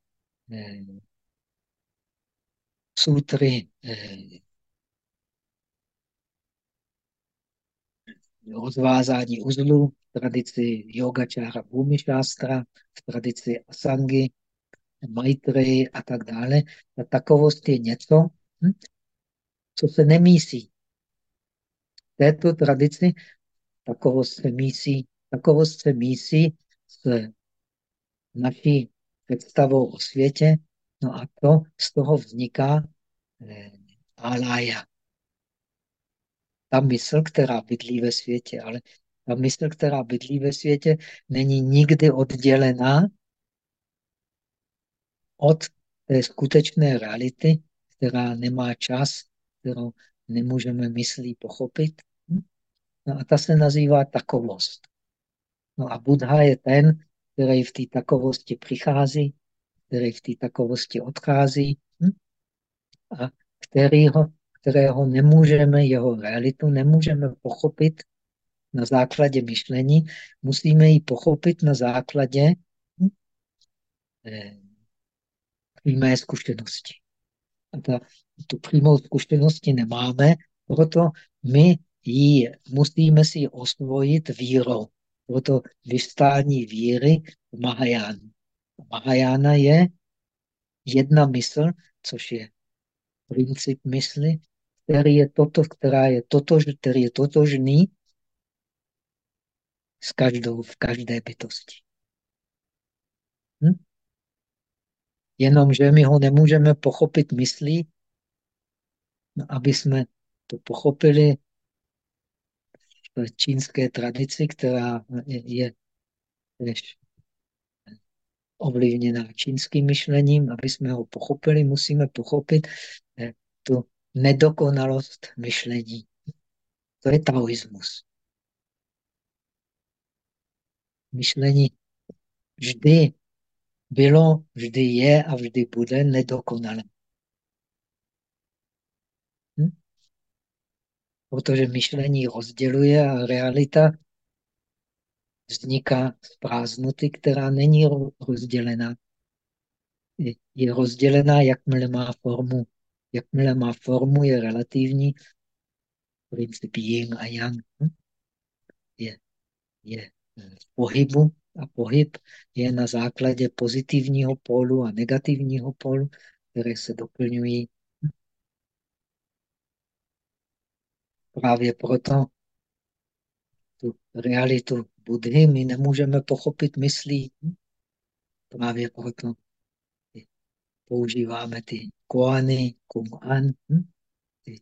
eh, sutry eh, rozvázání uzlu, v tradici yogačára Bhumišástra, v tradici Asangy, Maitreyi a tak dále. Ta takovost je něco, hm, co se nemísí. V této tradici takovost se mísí, takovost se mísí s naší představou o světě, no a to z toho vzniká eh, alaya ta mysl, která bydlí ve světě, ale ta mysl, která bydlí ve světě, není nikdy oddělená od té skutečné reality, která nemá čas, kterou nemůžeme myslí pochopit. No a ta se nazývá takovost. No a Buddha je ten, který v té takovosti přichází, který v té takovosti odchází hm? a kterýho, kterého nemůžeme, jeho realitu nemůžeme pochopit na základě myšlení, musíme ji pochopit na základě eh, přímé zkušenosti. A ta, tu přímou zkušenosti nemáme, proto my ji musíme si osvojit vírou. Proto vystání víry v Mahajánu. Mahajána je jedna mysl, což je princip mysli, který je toto, která je totož, který je totožný s každou, v každé bytosti. Hm? Jenomže my ho nemůžeme pochopit myslí, no, aby jsme to pochopili v čínské tradici, která je tež ovlivněná čínským myšlením. Aby jsme ho pochopili, musíme pochopit eh, tu nedokonalost myšlení. To je taoismus. Myšlení vždy bylo, vždy je a vždy bude nedokonalé. Hm? Protože myšlení rozděluje a realita vzniká z prázdnoty, která není rozdělená. Je rozdělená, jakmile má formu. Jakmile má formu, je relativní. Princip yin a yang hm? je, je v pohybu a pohyb je na základě pozitivního pólu a negativního pólu, které se doplňují. Právě proto tu realitu Budhy my nemůžeme pochopit myslí. Právě proto používáme ty koany, kuman, ty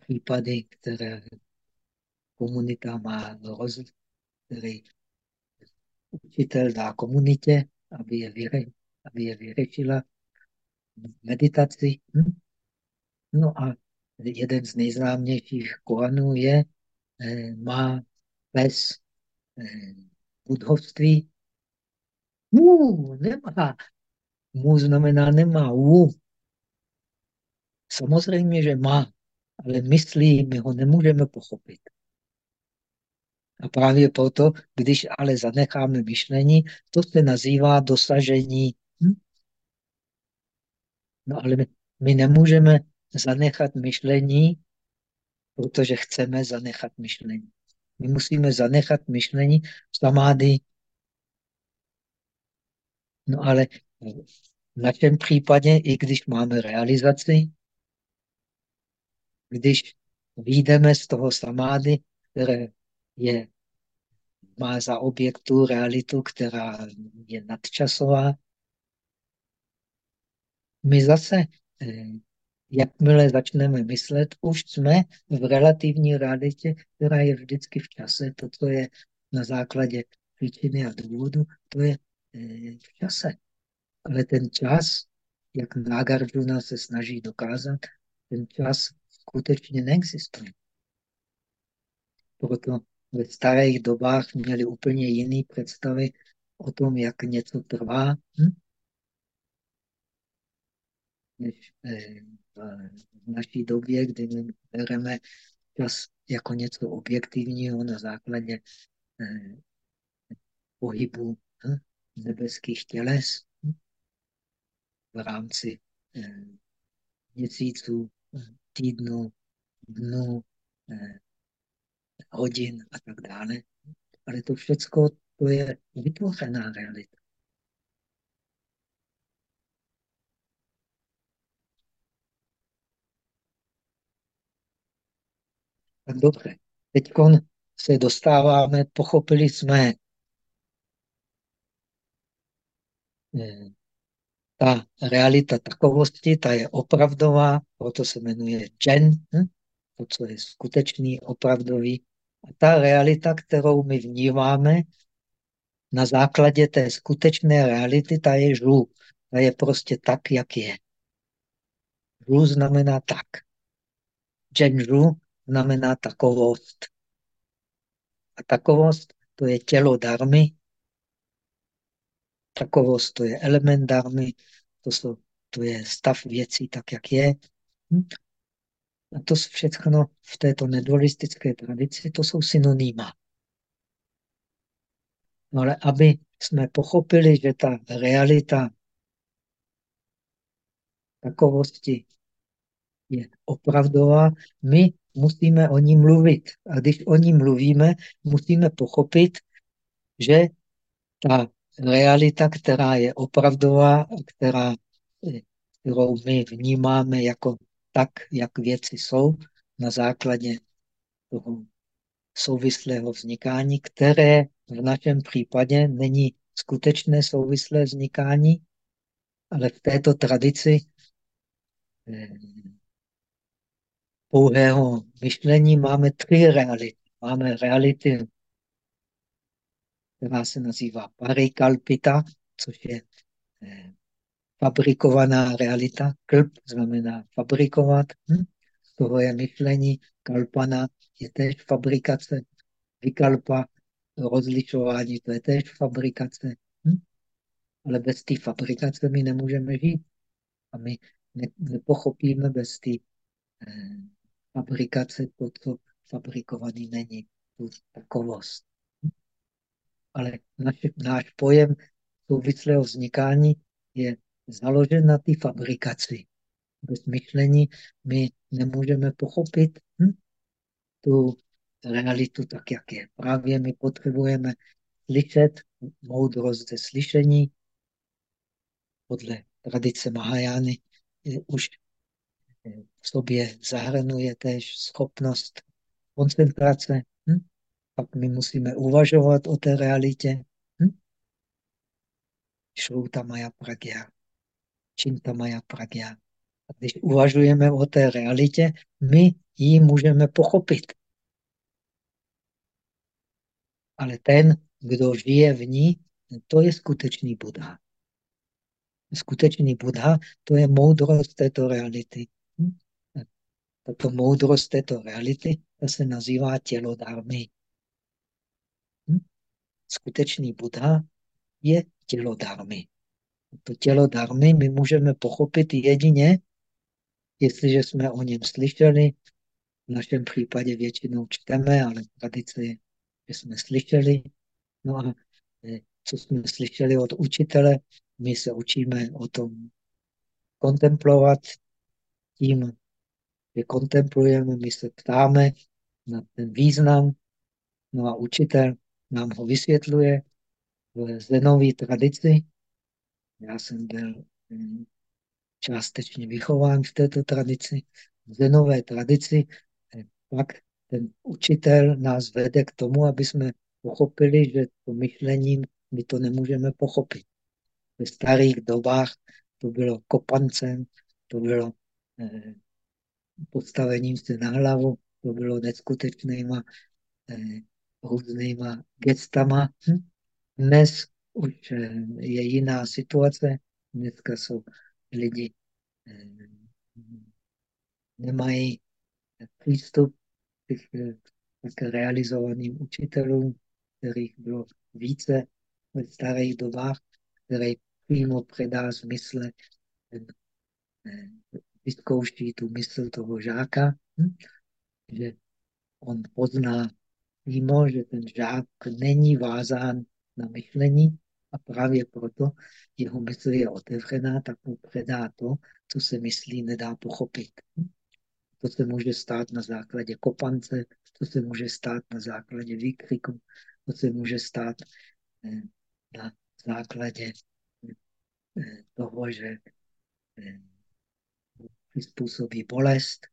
případy, které komunita má roz, který učitel dá komunitě, aby je, vyre, aby je vyřešila meditaci. Hm? No a jeden z nejznámějších koanů je, eh, má pes eh, budhovství. Mu nemá. Mu znamená nemá. U. Samozřejmě, že má, ale myslí, my ho nemůžeme pochopit. A právě proto, když ale zanecháme myšlení, to se nazývá dosažení. Hm? No ale my, my nemůžeme zanechat myšlení, protože chceme zanechat myšlení. My musíme zanechat myšlení samády. No ale v našem případě, i když máme realizaci, když vyjdeme z toho samády, které je, má za objektu realitu, která je nadčasová. My zase, eh, jakmile začneme myslet, už jsme v relativní realitě, která je vždycky v čase. To, co je na základě příčiny a důvodu, to je eh, v čase. Ale ten čas, jak Nagarjuna se snaží dokázat, ten čas skutečně neexistuje. Proto ve starých dobách měli úplně jiné představy o tom, jak něco trvá, hm? než eh, v naší době, kdy my bereme čas jako něco objektivního na základě eh, pohybu hm? nebeských těles? V rámci eh, měsíců, týdnu, dnu, hodin a tak dále. Ale to všechno to je vytvořená realita. Tak dobře. Teď se dostáváme, pochopili jsme eh, ta realita takovosti, ta je opravdová, proto se jmenuje Jen, hm? to, co je skutečný, opravdový a ta realita, kterou my vnímáme na základě té skutečné reality, ta je žlu. Ta je prostě tak, jak je. Ru znamená tak. Zhenru znamená takovost. A takovost to je tělo darmy. Takovost to je element darmy. To, jsou, to je stav věcí tak, jak je. Hm? A to všechno v této nedualistické tradici, to jsou synonyma. No ale aby jsme pochopili, že ta realita takovosti je opravdová, my musíme o ní mluvit. A když o ní mluvíme, musíme pochopit, že ta realita, která je opravdová, která, kterou my vnímáme jako tak, jak věci jsou, na základě toho souvislého vznikání, které v našem případě není skutečné souvislé vznikání, ale v této tradici eh, pouhého myšlení máme tři reality. Máme reality, která se nazývá parikalpita, což je eh, fabrikovaná realita. Klp znamená fabrikovat. Hm? Z toho je myšlení. Kalpana je též fabrikace. Vykalpa, rozlišování, to je též fabrikace. Hm? Ale bez té fabrikace my nemůžeme žít. A my ne, nepochopíme bez té eh, fabrikace to, co fabrikovaný není, tu takovost. Ale naš, náš pojem souvislého vznikání je založen na té fabrikaci. Bez myšlení my nemůžeme pochopit hm, tu realitu tak, jak je. Právě my potřebujeme slyšet moudrost ze slyšení. Podle tradice Mahajány už v sobě zahrnuje též schopnost koncentrace. Hm? Pak my musíme uvažovat o té realitě. Hm? Šruta Maja Pragya, Činta Maja Pragya. A když uvažujeme o té realitě, my ji můžeme pochopit. Ale ten, kdo žije v ní, to je skutečný Buddha. Skutečný Buddha, to je moudrost této reality. Tato moudrost této reality ta se nazývá tělo dármy. Skutečný Buddha je tělo dármy. To tělo dármy my můžeme pochopit jedině, jestliže jsme o něm slyšeli. V našem případě většinou čteme, ale tradice je, že jsme slyšeli. No a e, co jsme slyšeli od učitele, my se učíme o tom kontemplovat tím že kontemplujeme, my se ptáme na ten význam, no a učitel nám ho vysvětluje v zenové tradici. Já jsem byl hm, částečně vychován v této tradici. V zenové tradici pak ten učitel nás vede k tomu, aby jsme pochopili, že to myšlením my to nemůžeme pochopit. Ve starých dobách to bylo kopancem, to bylo eh, postavením se na hlavu, to bylo neskutečnýma eh, různýma gestama. Hm? Dnes už eh, je jiná situace. Dneska jsou lidi, eh, nemají přístup k, k realizovaným učitelům, kterých bylo více ve starých dobách, který přímo předá smysl vyzkouší tu mysl toho žáka, hm? že on pozná přímo, že ten žák není vázán na myšlení a právě proto jeho mysl je otevřená, tak mu předá to, co se myslí nedá pochopit. To se může stát na základě kopance, to se může stát na základě výkriku, to se může stát eh, na základě eh, toho, že eh, způsobí bolest,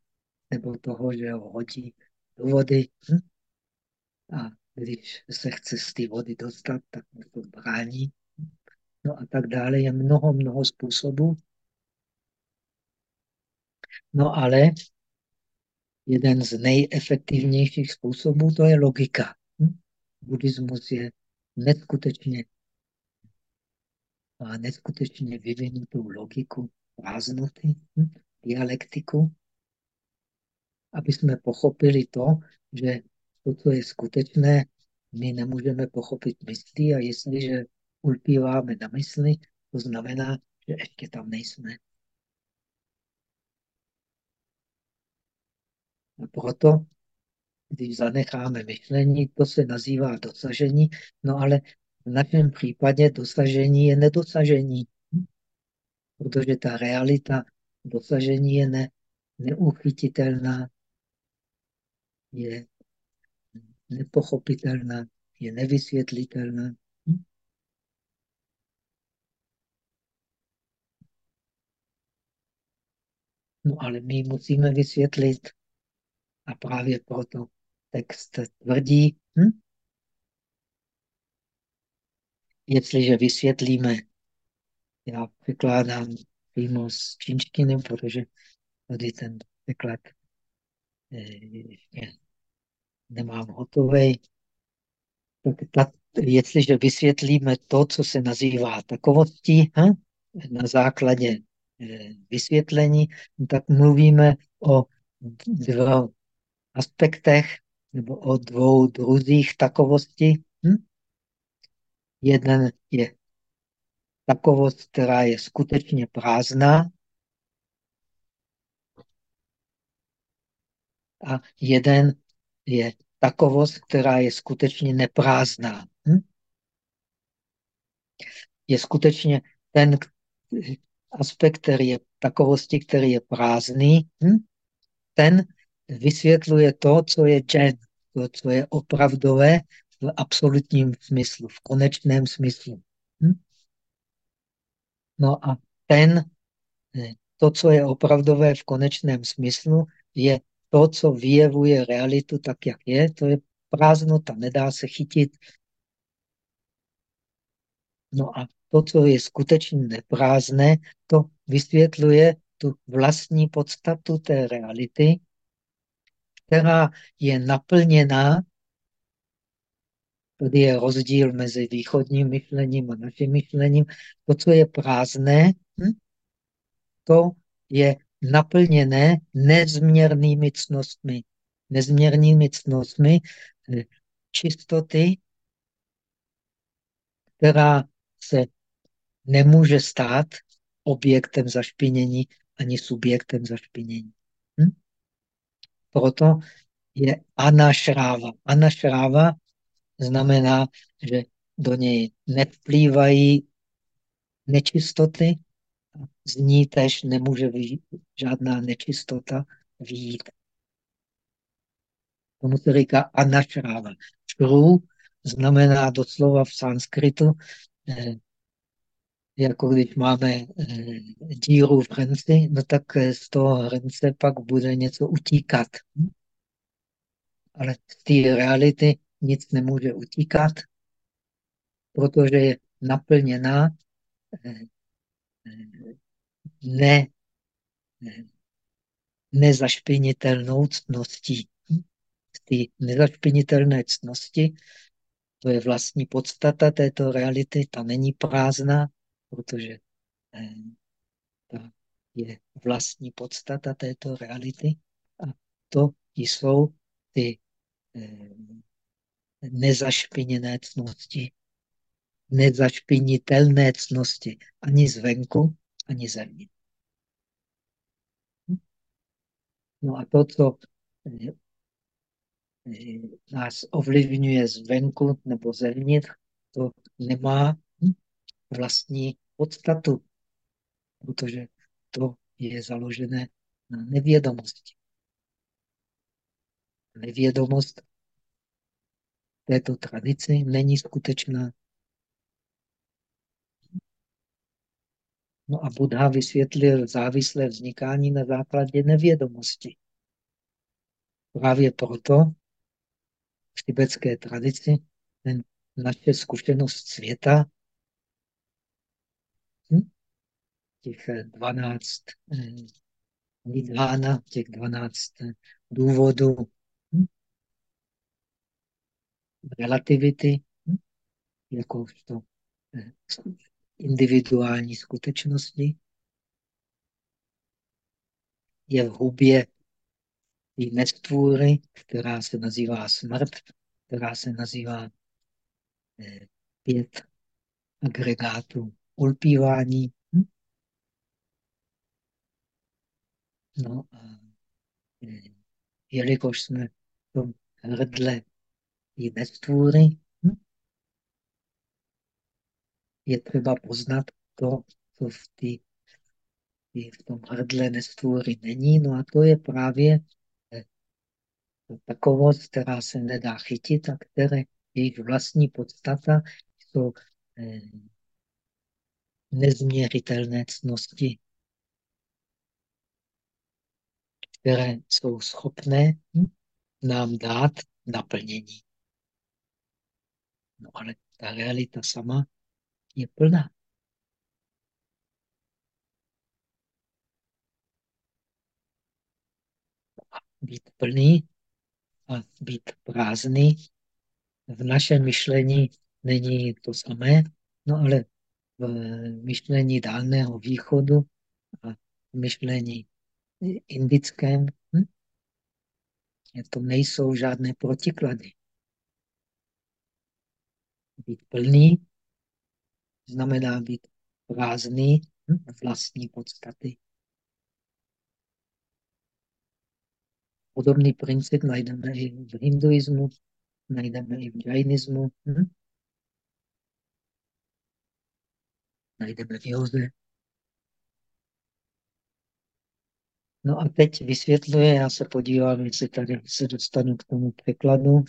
nebo toho, že ho hodí do vody. Hm? A když se chce z té vody dostat, tak mu to brání. No a tak dále. Je mnoho, mnoho způsobů. No ale jeden z nejefektivnějších způsobů to je logika. Hm? Buddhismus je neskutečně má neskutečně vyvinutou logiku prázdnoty, hm? dialektiku, aby jsme pochopili to, že to, co je skutečné, my nemůžeme pochopit myslí a jestliže ulpíváme na mysli, to znamená, že ještě tam nejsme. A proto, když zanecháme myšlení, to se nazývá dosažení, no ale v našem případě dosažení je nedosažení, protože ta realita dosažení je ne, neuchytitelná, je nepochopitelná, je nevysvětlitelná. No ale my musíme vysvětlit. A právě proto text tvrdí, hm? jestliže vysvětlíme, já překládám přímo z čínštiny, protože tady ten překlad eh, nemám hotový. Tak ta, jestliže vysvětlíme to, co se nazývá takovostí, hm? na základě eh, vysvětlení, tak mluvíme o dvou aspektech nebo o dvou druzích takovosti. Hm? Jeden je takovost, která je skutečně prázdná a jeden je takovost, která je skutečně neprázdná. Hm? Je skutečně ten aspekt, který je takovosti, který je prázdný, hm? ten vysvětluje to, co je džen, to, co je opravdové v absolutním smyslu, v konečném smyslu. Hm? No a ten, to, co je opravdové v konečném smyslu, je to, co vyjevuje realitu tak, jak je, to je prázdnota, nedá se chytit. No a to, co je skutečně neprázdné, to vysvětluje tu vlastní podstatu té reality, která je naplněná. Tady je rozdíl mezi východním myšlením a naším myšlením. To, co je prázdné, hm? to je naplněné nezměrnými cnostmi. Nezměrnými cnostmi eh, čistoty, která se nemůže stát objektem zašpinění ani subjektem zašpinění. Hm? Proto je anašráva. Anašráva znamená, že do něj nevplývají nečistoty, z ní tež nemůže vyjít, žádná nečistota výjít. Tomu se říká anašráva. Šru znamená doslova v sanskritu, eh, jako když máme eh, díru v hrnci, no tak z toho hrnce pak bude něco utíkat. Ale z té reality nic nemůže utíkat, protože je naplněná eh, ne, nezašpinitelnou ctností. Ty nezašpinitelné ctnosti, to je vlastní podstata této reality, ta není prázdná, protože eh, ta je vlastní podstata této reality a to jsou ty eh, nezašpiněné cnosti, nezašpinitelné cnosti ani zvenku, ani zevnitř. No a to, co eh, nás ovlivňuje zvenku nebo zevnitř, to nemá vlastní podstatu, protože to je založené na nevědomosti. Nevědomost této tradici není skutečná. No a Buddha vysvětlil závislé vznikání na základě nevědomosti. Právě proto v tibetské tradici naše zkušenost světa, hm? těch dvanáct nidhána, těch dvanáct důvodů hm? relativity, hm? jakožto individuální skutečnosti. Je v hubě i nestvůry, která se nazývá smrt, která se nazývá eh, pět agregátů ulpívání. Hm? No a eh, jelikož jsme v tom hrdle i nestvůry, hm? Je třeba poznat to, co v, tý, v tom hrdle nestvůry není. No a to je právě eh, takovost, která se nedá chytit a které jejich vlastní podstata jsou eh, nezměritelné cnosti, které jsou schopné nám dát naplnění. No ale ta realita sama Být plný a být prázdný v našem myšlení není to samé, no ale v myšlení dálného východu a v myšlení indickém hm? to nejsou žádné protiklady. Být plný znamená být prázdný vlastní podstaty. Podobný princip najdeme i v hinduismu, najdeme i v džajnismu, hm? najdeme v józe. No a teď vysvětluje, já se podívám, jestli tady se dostanu k tomu překladu.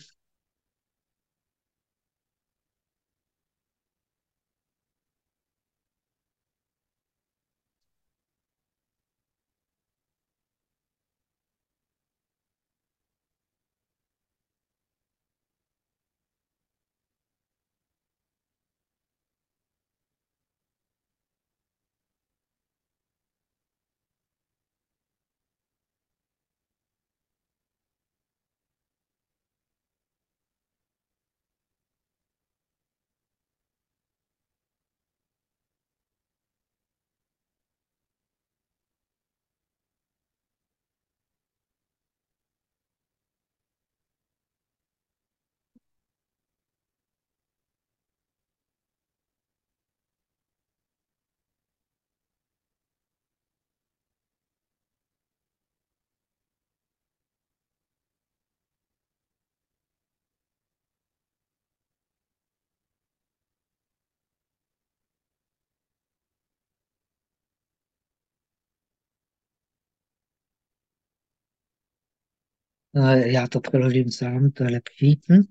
Já to přeložím sám, to je lepší. Hm?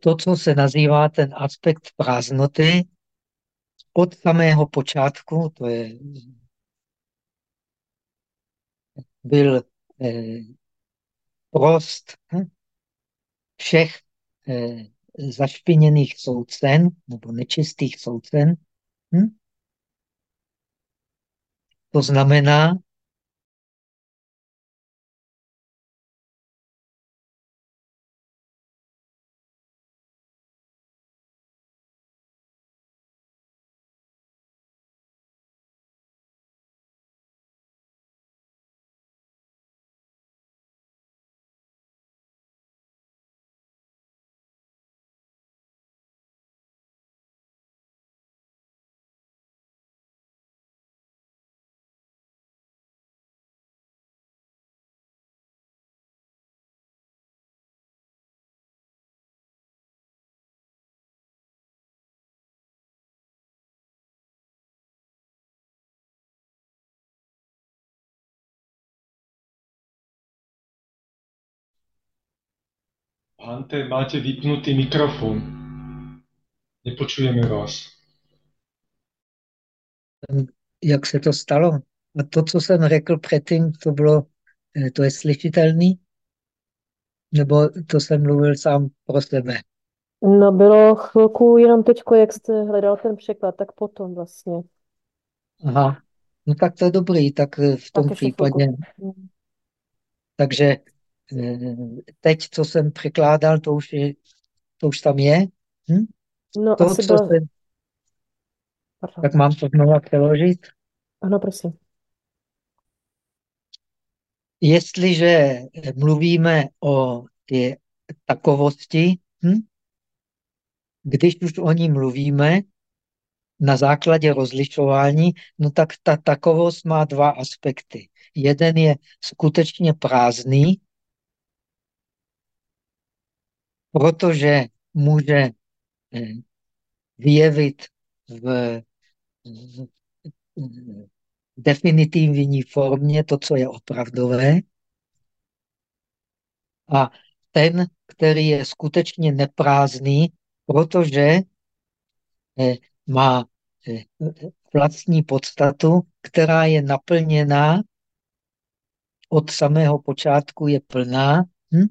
To, co se nazývá ten aspekt prázdnoty, od samého počátku, to je, byl eh, prost hm? všech eh, zašpiněných soucen nebo nečistých soucen. Hm? To znamená, Hante, máte vypnutý mikrofon. Nepočujeme vás. Jak se to stalo? A to, co jsem řekl předtím, to bylo, eh, to je slyšitelný? Nebo to jsem mluvil sám pro sebe? No bylo chvilku jenom teďko, jak jste hledal ten překlad, tak potom vlastně. Aha, no tak to je dobrý, tak v tom Tak případě. chvilku. Takže teď, co jsem překládal, to už, je, to už tam je. Hm? No, to, asi co bylo... jsem, tak mám to znovu přeložit. Ano, prosím. Jestliže mluvíme o té takovosti, hm? když už o ní mluvíme na základě rozlišování, no tak ta takovost má dva aspekty. Jeden je skutečně prázdný, protože může eh, vyjevit v, definitivní formě to, co je opravdové. A ten, který je skutečně neprázdný, protože eh, má eh, vlastní podstatu, která je naplněná od samého počátku, je plná hm?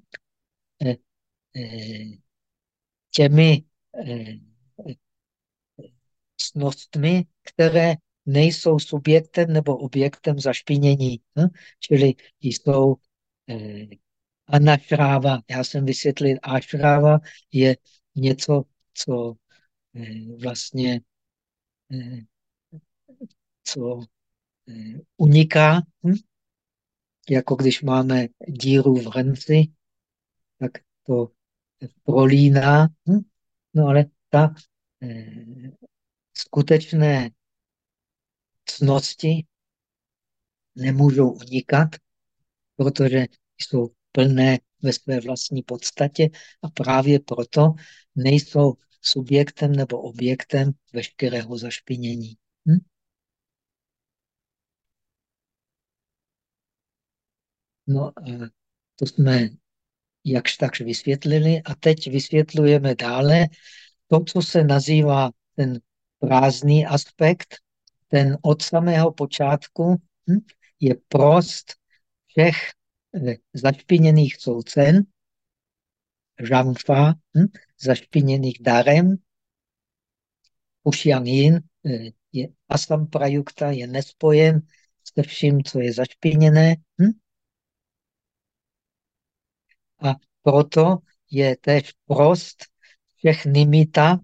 Těmi cnostmi, které nejsou subjektem nebo objektem zašpinění. Hm? Čili jsou eh, anašráva. Já jsem vysvětlil, ašráva je něco, co eh, vlastně eh, co eh, uniká. Hm? Jako když máme díru v hrnci, tak to prolíná. Hm? No ale ta eh, skutečné cnosti nemůžou unikat, protože jsou plné ve své vlastní podstatě a právě proto nejsou subjektem nebo objektem veškerého zašpinění. Hm? No, to jsme jakž takž vysvětlili a teď vysvětlujeme dále to, co se nazývá ten prázdný aspekt, ten od samého počátku hm, je prost všech eh, zašpiněných soucen, žamfa, hm, zašpiněných darem, Ušiang Yin, eh, je asamprajukta, je nespojen se vším, co je zašpiněné. Hm? A proto je též prost všech nimita,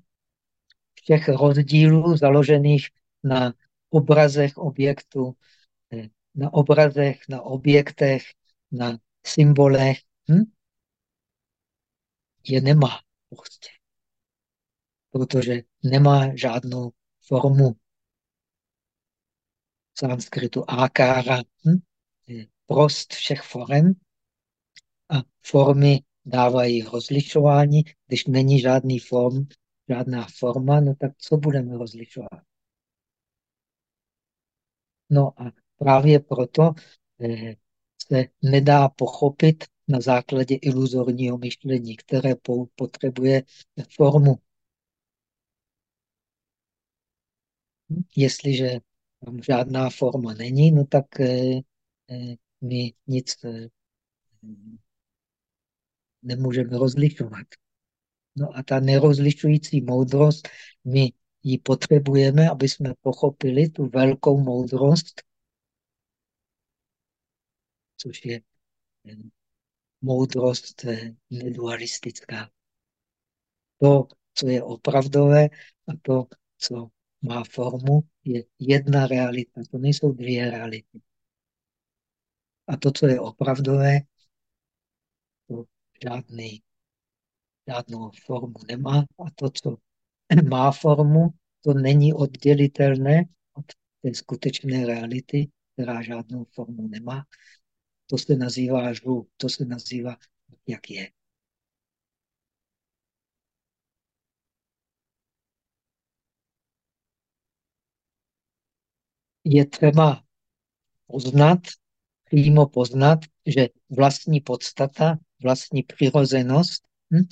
všech rozdílů založených na obrazech objektu, eh, na obrazech, na objektech, na symbolech, hm? je nemá prostě. Protože nemá žádnou formu. V sanskritu ákára hm? prost všech forem a formy dávají rozlišování. Když není žádný form, žádná forma, no tak co budeme rozlišovat? No a právě proto eh, se nedá pochopit na základě iluzorního myšlení, které potřebuje formu. Jestliže tam žádná forma není, no tak eh, eh, my nic nemůžeme rozlišovat. No a ta nerozlišující moudrost, my ji potřebujeme, aby jsme pochopili tu velkou moudrost, což je eh, moudrost eh, nedualistická. To, co je opravdové a to, co má formu, je jedna realita. To nejsou dvě reality. A to, co je opravdové, žádný, žádnou formu nemá. A to, co má formu, to není oddělitelné od té skutečné reality, která žádnou formu nemá. To se nazývá žlu, to se nazývá, jak je. Je třeba poznat, přímo poznat, že vlastní podstata, vlastní přirozenost, hm?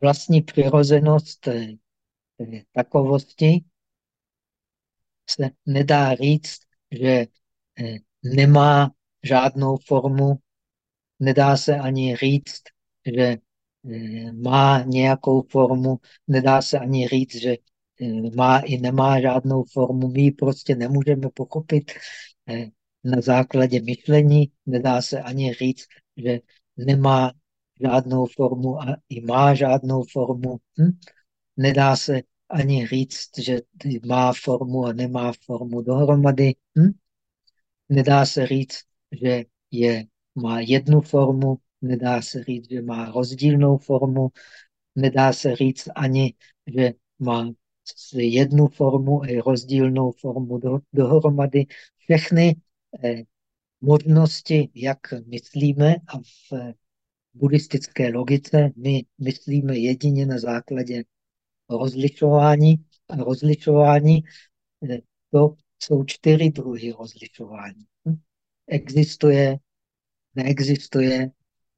vlastní přirozenost takovosti se nedá říct, že eh, nemá žádnou formu, nedá se ani říct, že eh, má nějakou formu, nedá se ani říct, že eh, má i nemá žádnou formu. My prostě nemůžeme pochopit na základě myšlení, nedá se ani říct, že nemá žádnou formu a i má žádnou formu. Hm? Nedá se ani říct, že má formu a nemá formu dohromady. Hm? Nedá se říct, že je, má jednu formu, nedá se říct, že má rozdílnou formu, nedá se říct ani, že má jednu formu a rozdílnou formu do, dohromady. Všechny možnosti, jak myslíme a v buddhistické logice my myslíme jedině na základě rozlišování. A rozlišování eh, to jsou čtyři druhy rozlišování. Existuje, neexistuje,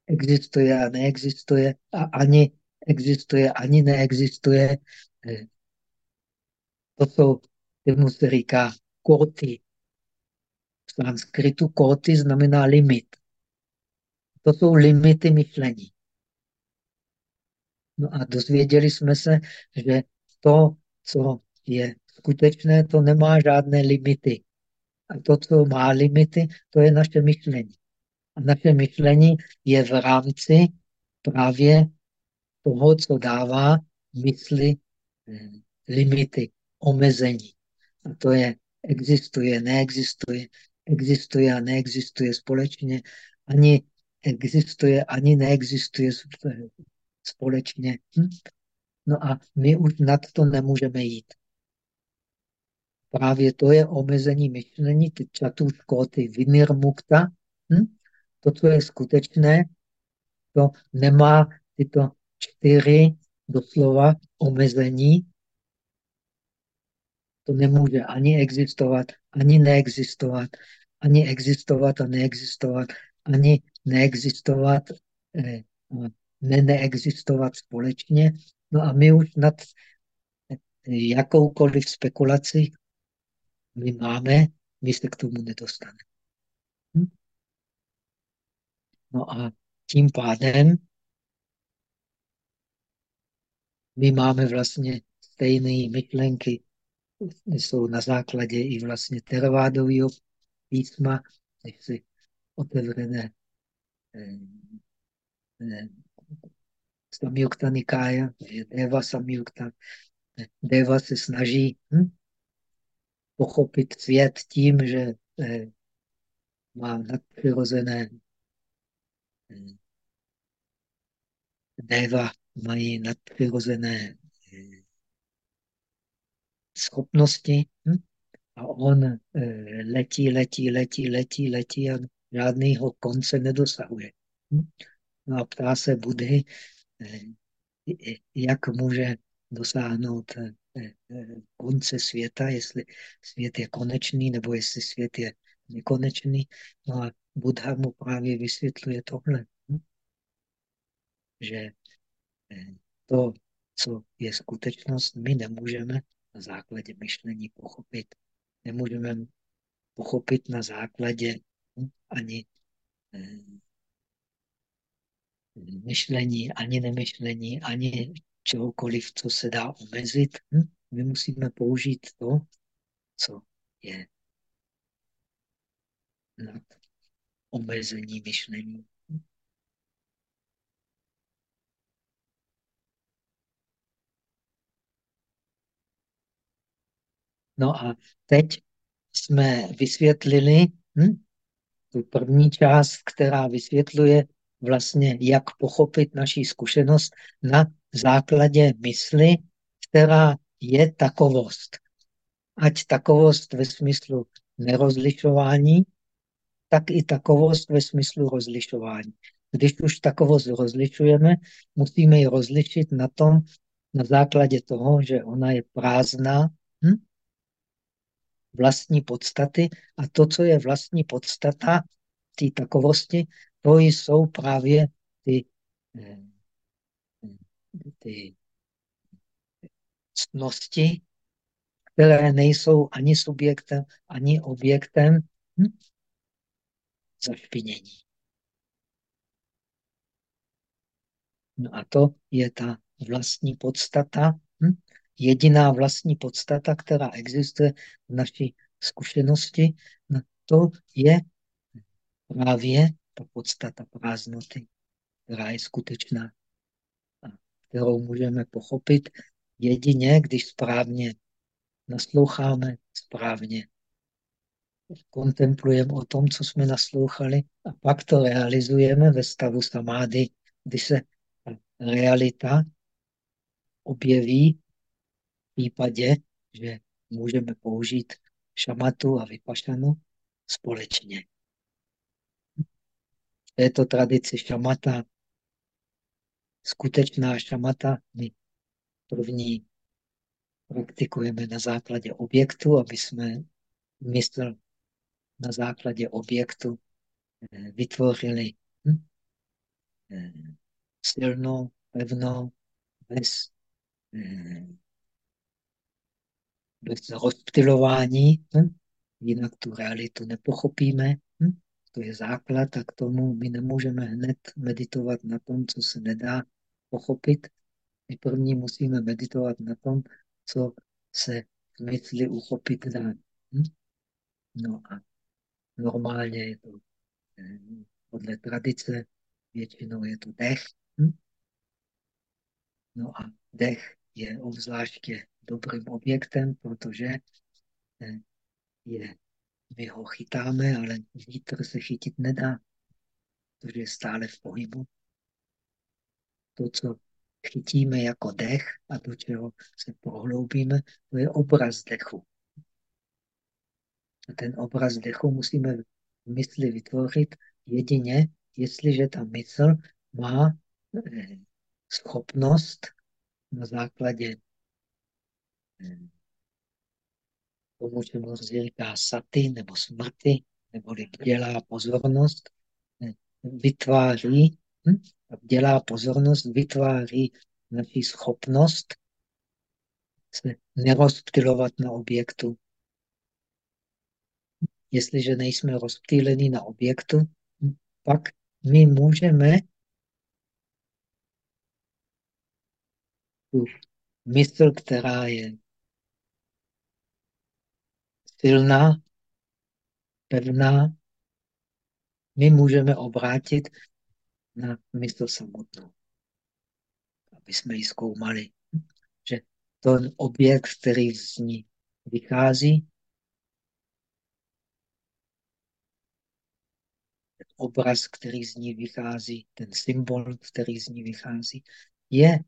existuje a neexistuje a ani existuje, ani neexistuje. Eh, to jsou, tomu se říká koty. Sanskritu koty znamená limit. To jsou limity myšlení. No a dozvěděli jsme se, že to, co je skutečné, to nemá žádné limity. A to, co má limity, to je naše myšlení. A naše myšlení je v rámci právě toho, co dává mysli eh, limity, omezení. A to je existuje, neexistuje, existuje a neexistuje společně, ani existuje, ani neexistuje společně. Hm? No a my už nad to nemůžeme jít. Právě to je omezení myšlení, ty čatuškoty, vinirmukta. Hm? To, co je skutečné, to nemá tyto čtyři doslova omezení. To nemůže ani existovat, ani neexistovat, ani existovat a neexistovat, ani neexistovat, eh, ne neexistovat společně. No a my už nad jakoukoliv spekulaci my máme, my se k tomu nedostaneme. Hm? No a tím pádem my máme vlastně stejné myšlenky, jsou na základě i vlastně teravádového písma, když si otevřené eh, eh, Samyukta Nikája, je Deva Samyukta. Deva se snaží hm, pochopit svět tím, že eh, má nadpřirozené eh, Deva mají nadpřirozené eh, schopnosti? A on eh, letí, letí, letí, letí, letí a žádného konce nedosahuje. Hm? No a ptá se Budhy, eh, jak může dosáhnout eh, konce světa, jestli svět je konečný, nebo jestli svět je nekonečný. No a Buddha mu právě vysvětluje tohle, hm? že to, co je skutečnost, my nemůžeme na základě myšlení pochopit. Nemůžeme pochopit na základě hm, ani myšlení, ani nemyšlení, ani čehokoliv, co se dá omezit. Hm? My musíme použít to, co je nad omezení myšlení. No a teď jsme vysvětlili hm, tu první část, která vysvětluje vlastně, jak pochopit naší zkušenost na základě mysli, která je takovost. Ať takovost ve smyslu nerozlišování, tak i takovost ve smyslu rozlišování. Když už takovost rozlišujeme, musíme ji rozlišit na tom, na základě toho, že ona je prázdná? Vlastní podstaty a to, co je vlastní podstata té takovosti, to jsou právě ty, eh, ty cnosti, které nejsou ani subjektem, ani objektem hm? zašpinění. No a to je ta vlastní podstata, hm? Jediná vlastní podstata, která existuje v naší zkušenosti. No, to je právě ta podstata prázdnoty, která je skutečná, kterou můžeme pochopit jedině, když správně nasloucháme, správně kontemplujeme o tom, co jsme naslouchali a pak to realizujeme ve stavu samády, kdy se realita objeví případě, že můžeme použít šamatu a vypašanu společně. V této tradici šamata, skutečná šamata, my první praktikujeme na základě objektu, aby jsme mysl na základě objektu eh, vytvořili hm? Eh, silnou, pevnou, bez, eh, rozptilování, hm? jinak tu realitu nepochopíme. Hm? To je základ a k tomu my nemůžeme hned meditovat na tom, co se nedá pochopit. My první musíme meditovat na tom, co se v mysli uchopit dá. Hm? No a normálně je to eh, podle tradice, většinou je to dech. Hm? No a dech je obzvláště dobrým objektem, protože eh, je, my ho chytáme, ale vnitř se chytit nedá, protože je stále v pohybu. To, co chytíme jako dech a do čeho se prohloubíme, to je obraz dechu. A ten obraz dechu musíme v mysli vytvořit jedině, jestliže ta mysl má eh, schopnost na základě tomu, čemu se říká saty nebo smrti, nebo dělá pozornost, eh, vytváří, hm? dělá pozornost, vytváří naši schopnost se nerozptylovat na objektu. Jestliže nejsme rozptýleni na objektu, pak my můžeme tu mysl, která je silná, pevná, my můžeme obrátit na mysl samotnou. Aby jsme ji zkoumali, že ten objekt, který z ní vychází, ten obraz, který z ní vychází, ten symbol, který z ní vychází, je,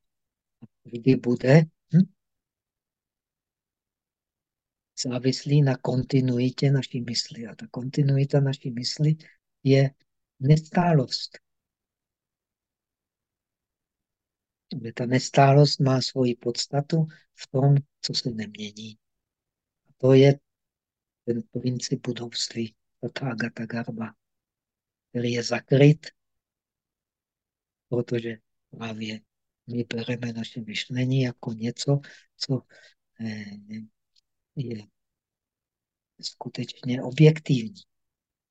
kdy bude hm? Závislý na kontinuitě naší mysli. A ta kontinuita naší mysli je nestálost. Ta nestálost má svoji podstatu v tom, co se nemění. A to je ten princip budovství Tathagata Garba, který je zakryt, protože právě my bereme naše myšlení jako něco, co eh, je skutečně objektivní.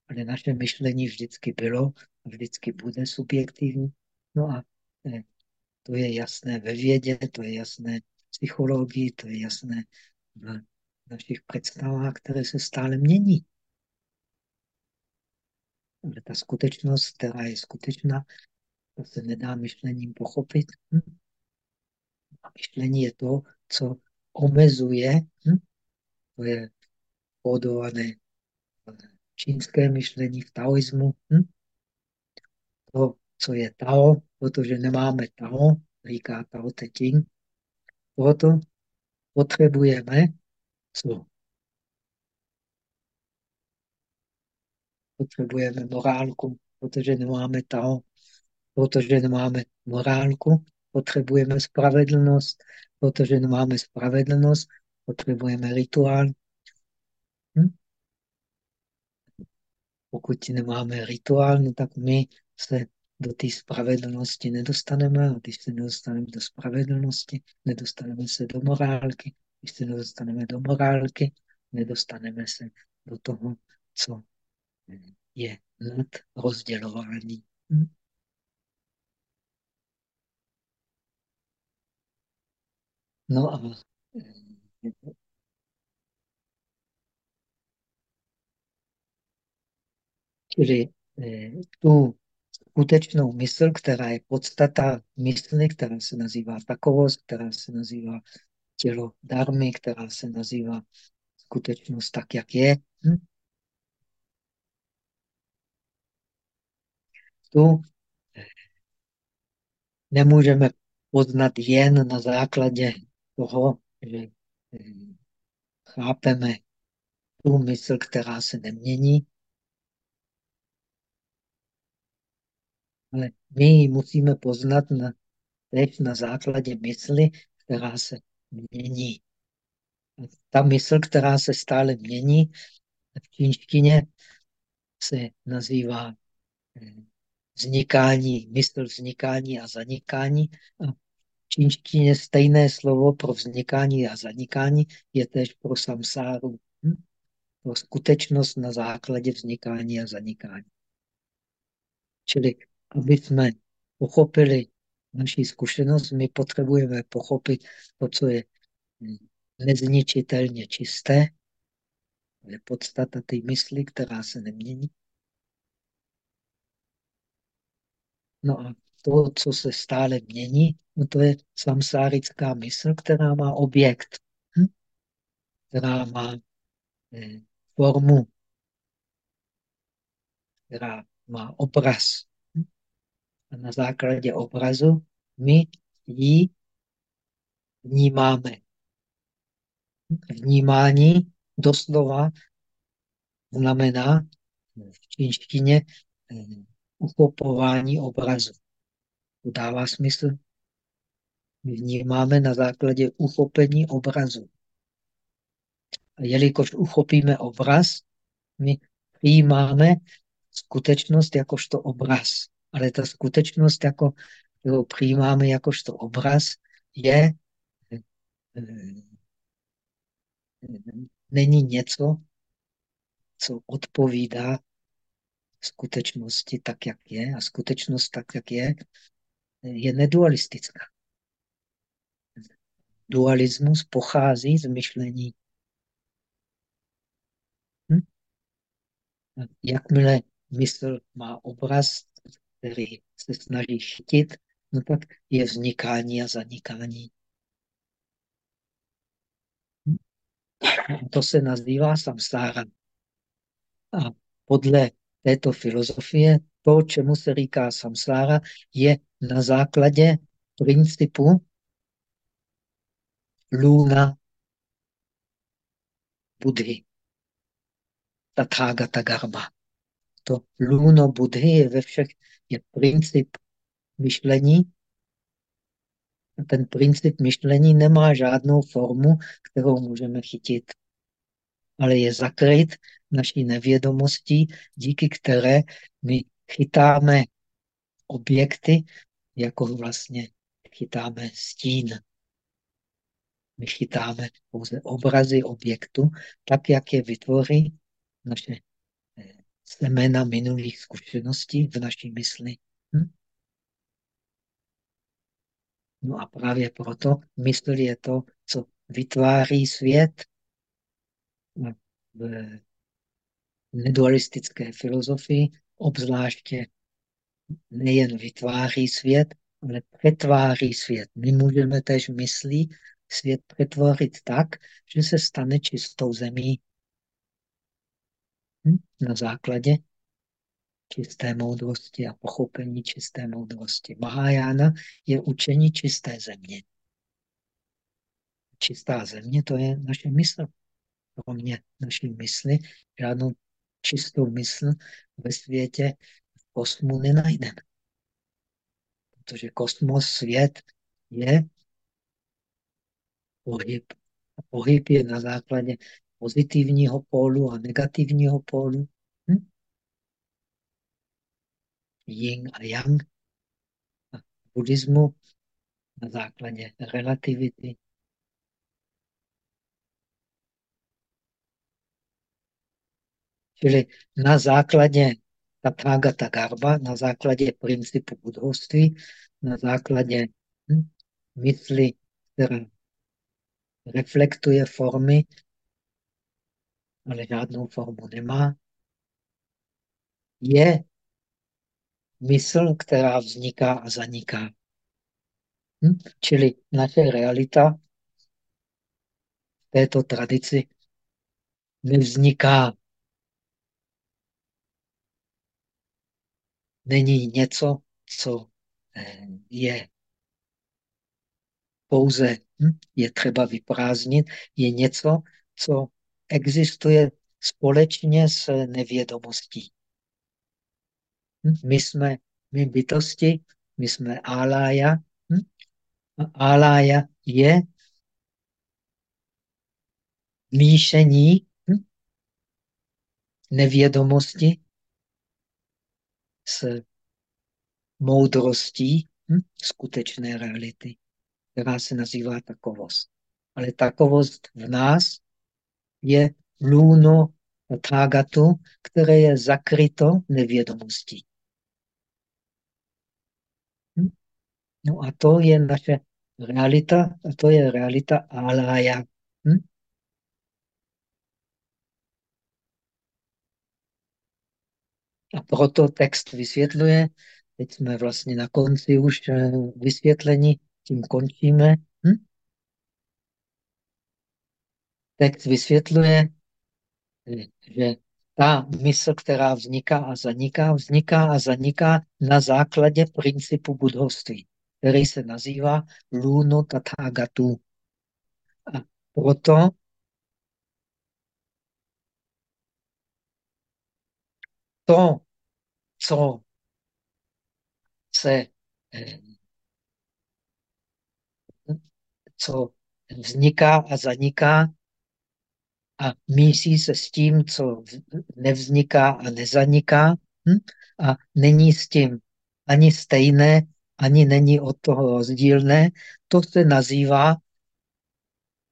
Ale naše myšlení vždycky bylo a vždycky bude subjektivní. No a eh, to je jasné ve vědě, to je jasné v psychologii, to je jasné v našich představách, které se stále mění. Ale ta skutečnost, která je skutečná, to se nedá myšlením pochopit. Hm? A myšlení je to, co omezuje, hm? To je kódované čínské myšlení v taoismu. Hm? To, co je Tao, protože nemáme Tao, říká Tao Te Ching. Proto potřebujeme co? Potřebujeme morálku, protože nemáme Tao. Protože nemáme morálku, potřebujeme spravedlnost. Protože nemáme spravedlnost, potřebujeme rituál. Hm? Pokud nemáme rituál, no tak my se do té spravedlnosti nedostaneme a když se nedostaneme do spravedlnosti, nedostaneme se do morálky. Když se nedostaneme do morálky, nedostaneme se do toho, co je nad rozdělování. Hm? No a Čili eh, tu skutečnou mysl, která je podstata mysli, která se nazývá takovost, která se nazývá tělo darmy, která se nazývá skutečnost tak, jak je. Hm? Tu eh, nemůžeme poznat jen na základě toho, že chápeme tu mysl, která se nemění, ale my ji musíme poznat na, teď na základě mysli, která se mění. A ta mysl, která se stále mění, v čínštině se nazývá eh, vznikání, mysl vznikání a zanikání. A čínštině stejné slovo pro vznikání a zanikání je tež pro samsáru. Hm? Pro skutečnost na základě vznikání a zanikání. Čili aby jsme pochopili naši zkušenost, my potřebujeme pochopit to, co je nezničitelně čisté, je podstata té mysli, která se nemění. No a to, co se stále mění, no to je samsárická mysl, která má objekt, hm? která má eh, formu, která má obraz. Hm? A na základě obrazu my ji vnímáme. Vnímání doslova znamená v čínštině eh, uchopování obrazu. To dává smysl. My vnímáme na základě uchopení obrazu. A jelikož uchopíme obraz, my přijímáme skutečnost jakožto obraz. Ale ta skutečnost, jako, kterou přijímáme jakožto obraz, je eh, není něco, co odpovídá skutečnosti tak, jak je. A skutečnost tak, jak je, je nedualistická. Dualismus pochází z myšlení. Hm? Jakmile mysl má obraz, který se snaží chytit, no tak je vznikání a zanikání. Hm? To se nazývá samsára. A podle této filozofie, to, čemu se říká samsára, je na základě principu luna Budhy. Tathagata Garba. To luno Budhy je ve všech, je princip myšlení. A ten princip myšlení nemá žádnou formu, kterou můžeme chytit ale je zakryt naší nevědomostí, díky které my chytáme objekty, jako vlastně chytáme stín. My chytáme pouze obrazy objektu, tak, jak je vytvoří naše eh, semena minulých zkušeností v naší mysli. Hm? No a právě proto mysl je to, co vytváří svět, v nedualistické filozofii, obzvláště nejen vytváří svět, ale přetváří svět. My můžeme tež myslí svět přetvořit tak, že se stane čistou zemí hm? na základě čisté moudrosti a pochopení čisté moudrosti. Mahajana je učení čisté země. Čistá země to je naše mysl kromě naší mysli, žádnou čistou mysl ve světě, v kosmu nenajdeme. Protože kosmos, svět je pohyb. A pohyb je na základě pozitivního pólu a negativního pólu. Hm? Yin a yang. A buddhismu na základě relativity Čili na základě Tathagata Garba, na základě principu budovství, na základě hm, mysli, která reflektuje formy, ale žádnou formu nemá. je mysl, která vzniká a zaniká. Hm? Čili naše realita v této tradici nevzniká. Není něco, co eh, je pouze je třeba vyprázdnit, je něco, co existuje společně s nevědomostí. Hm, my jsme my bytosti, my jsme alája. Hm? Alája je míšení hm? nevědomosti s moudrostí skutečné reality která se nazývá takovost. Ale takovost v nás je lůno tágatu, které je zakryto nevědomostí. Hm? No a to je naše realita, a to je realita alaya. Hm? A proto text vysvětluje, teď jsme vlastně na konci už eh, vysvětlení, tím končíme. Hm? Text vysvětluje, že ta mysl, která vzniká a zaniká, vzniká a zaniká na základě principu budovství, který se nazývá Luno Tathagatu. A proto to, co se eh, co vzniká a zaniká a mísí se s tím, co nevzniká a nezaniká hm? a není s tím ani stejné, ani není od toho rozdílné, to se nazývá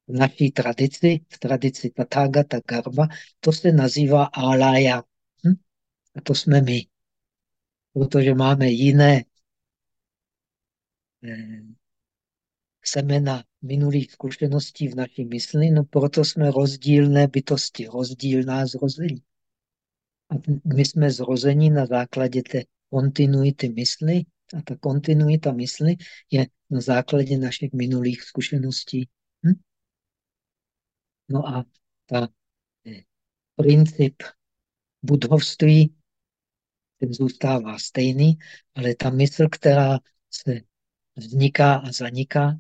v naší tradici, v tradici Tathagata Garba, to se nazývá alaya. Hm? A to jsme my. Protože máme jiné eh, semena minulých zkušeností v naší mysli, no proto jsme rozdílné bytosti, rozdílná zrození. A my jsme zrození na základě té kontinuity mysli a ta kontinuita mysli je na základě našich minulých zkušeností. Hm? No a ta eh, princip budovství ten zůstává stejný, ale ta mysl, která se vzniká a zaniká,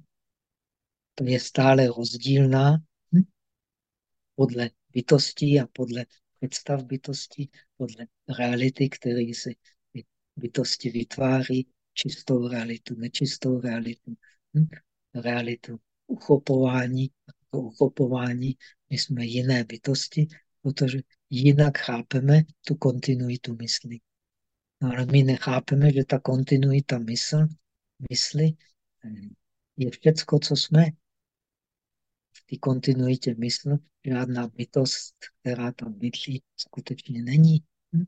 to je stále rozdílná hm? podle bytosti a podle představ bytosti, podle reality, který si bytosti vytváří, čistou realitu, nečistou realitu, hm? realitu uchopování. Uchopování, my jsme jiné bytosti, protože jinak chápeme tu kontinuitu mysli. No, ale my nechápeme, že ta kontinuita mysl, mysli hm, je všecko, co jsme té kontinuitě mysl žádná bytost, která tam bydlí, skutečně není. Hm?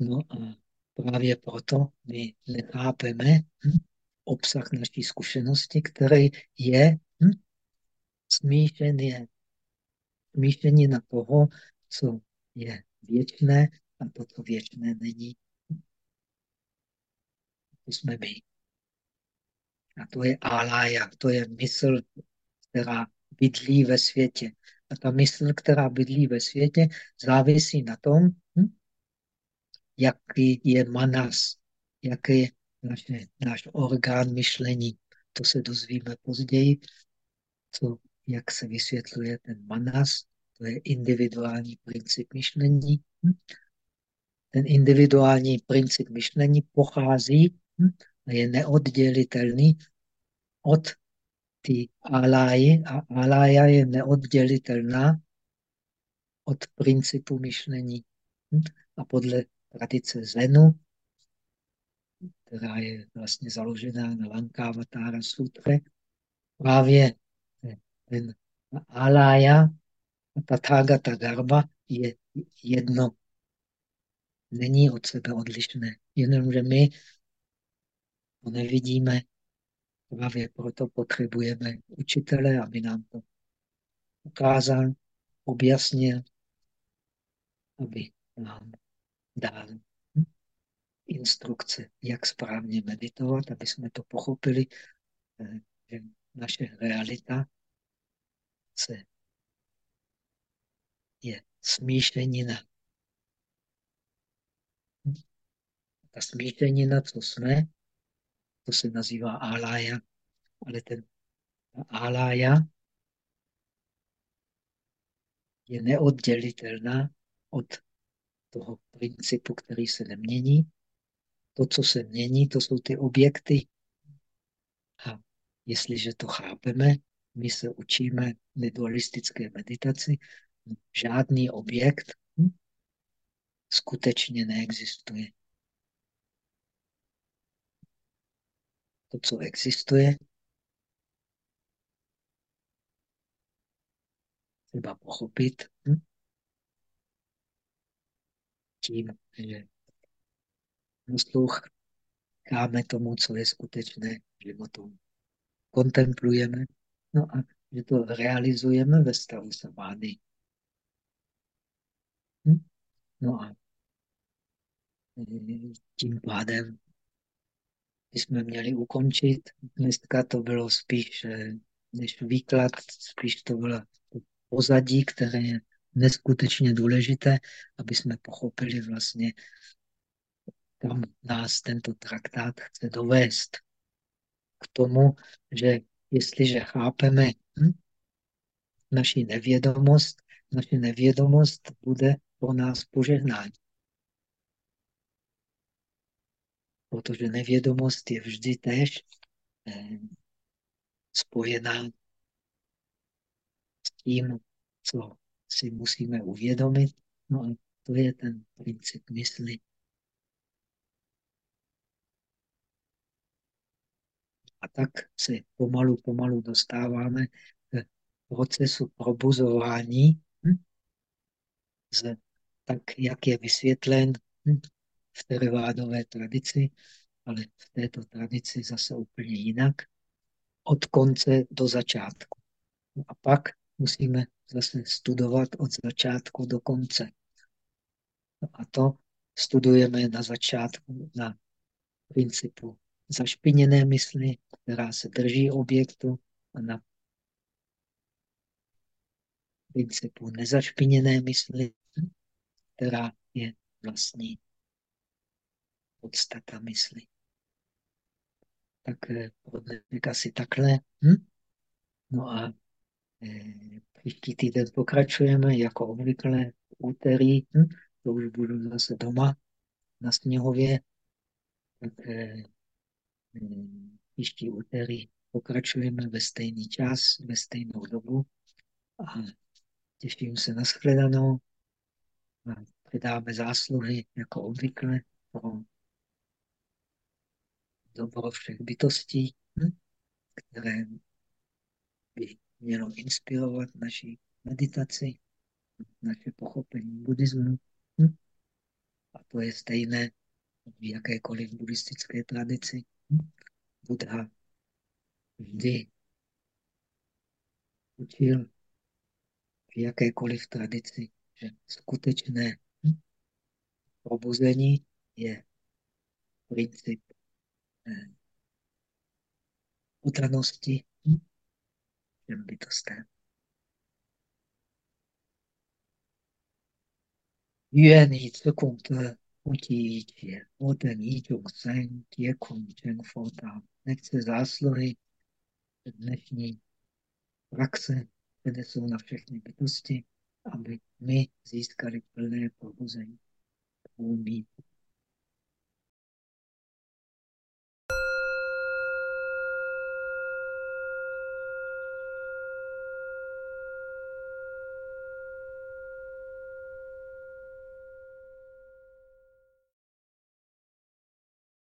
No a právě proto my nechápeme hm, obsah naší zkušenosti, který je hm, smíšený, smíšený na toho, co je věčné a to, co věčné není. To jsme my. A to je alaya, to je mysl, která bydlí ve světě. A ta mysl, která bydlí ve světě, závisí na tom, hm? jaký je manas, jaký je naše, náš orgán myšlení. To se dozvíme později, co, jak se vysvětluje ten manas, to je individuální princip myšlení. Hm? Ten individuální princip myšlení pochází hm? je neoddělitelný od ty aláji a alája je neoddělitelná od principu myšlení. A podle tradice Zenu, která je vlastně založená na Lankavatara sutre, právě ten alája a Tathagata Garba je jedno. Není od sebe odlišné. Jenomže my to nevidíme. Právě proto potřebujeme učitele, aby nám to ukázal. objasnil, aby nám dal instrukce, jak správně meditovat, aby jsme to pochopili, eh, že naše realita se je smíšenina. Ta smíšenina, co jsme, to se nazývá alaya, ale ten alaya je neoddělitelná od toho principu, který se nemění. To, co se mění, to jsou ty objekty. A jestliže to chápeme, my se učíme nedualistické meditaci, žádný objekt hm, skutečně neexistuje. To, co existuje, třeba pochopit hm, tím, že nasloucháme tomu, co je skutečné životu. Kontemplujeme, no a že to realizujeme ve stavu samády. Hm? No a e, tím pádem jsme měli ukončit. Dneska to bylo spíš e, než výklad, spíš to bylo pozadí, které je neskutečně důležité, aby jsme pochopili vlastně, kam nás tento traktát chce dovést. K tomu, že jestliže chápeme hm, naši nevědomost, naše nevědomost bude pro nás požehnání. Protože nevědomost je vždy též eh, spojená s tím, co si musíme uvědomit. No a to je ten princip mysli. A tak se pomalu, pomalu dostáváme k procesu probuzování, hm? z, tak jak je vysvětlen hm? V tervádové tradici, ale v této tradici zase úplně jinak, od konce do začátku. No a pak musíme zase studovat od začátku do konce. No a to studujeme na začátku na principu zašpiněné mysli, která se drží objektu a na principu nezašpiněné mysli, která je vlastní podstata mysli. Tak eh, dnešek asi takhle. Hm? No a eh, příští týden pokračujeme jako obvykle úterý. Hm? To už budu zase doma na Sněhově. Tak eh, příští úterý pokračujeme ve stejný čas, ve stejnou dobu a těším se na shledanou. Předáme zásluhy jako obvykle pro dobro všech bytostí, které by mělo inspirovat naši meditaci, naše pochopení buddhismu. A to je stejné v jakékoliv buddhistické tradici. Buddha vždy učil v jakékoliv tradici, že skutečné probuzení je princip utranosti těm bytostem. Yuan yi zi gong zi, wu ji yi jie, wu den yi zhong jie kong fo dao. Nechci zásluhy dnešní praxe, které jsou na všechny bytosti, aby my získali plné pohození. umí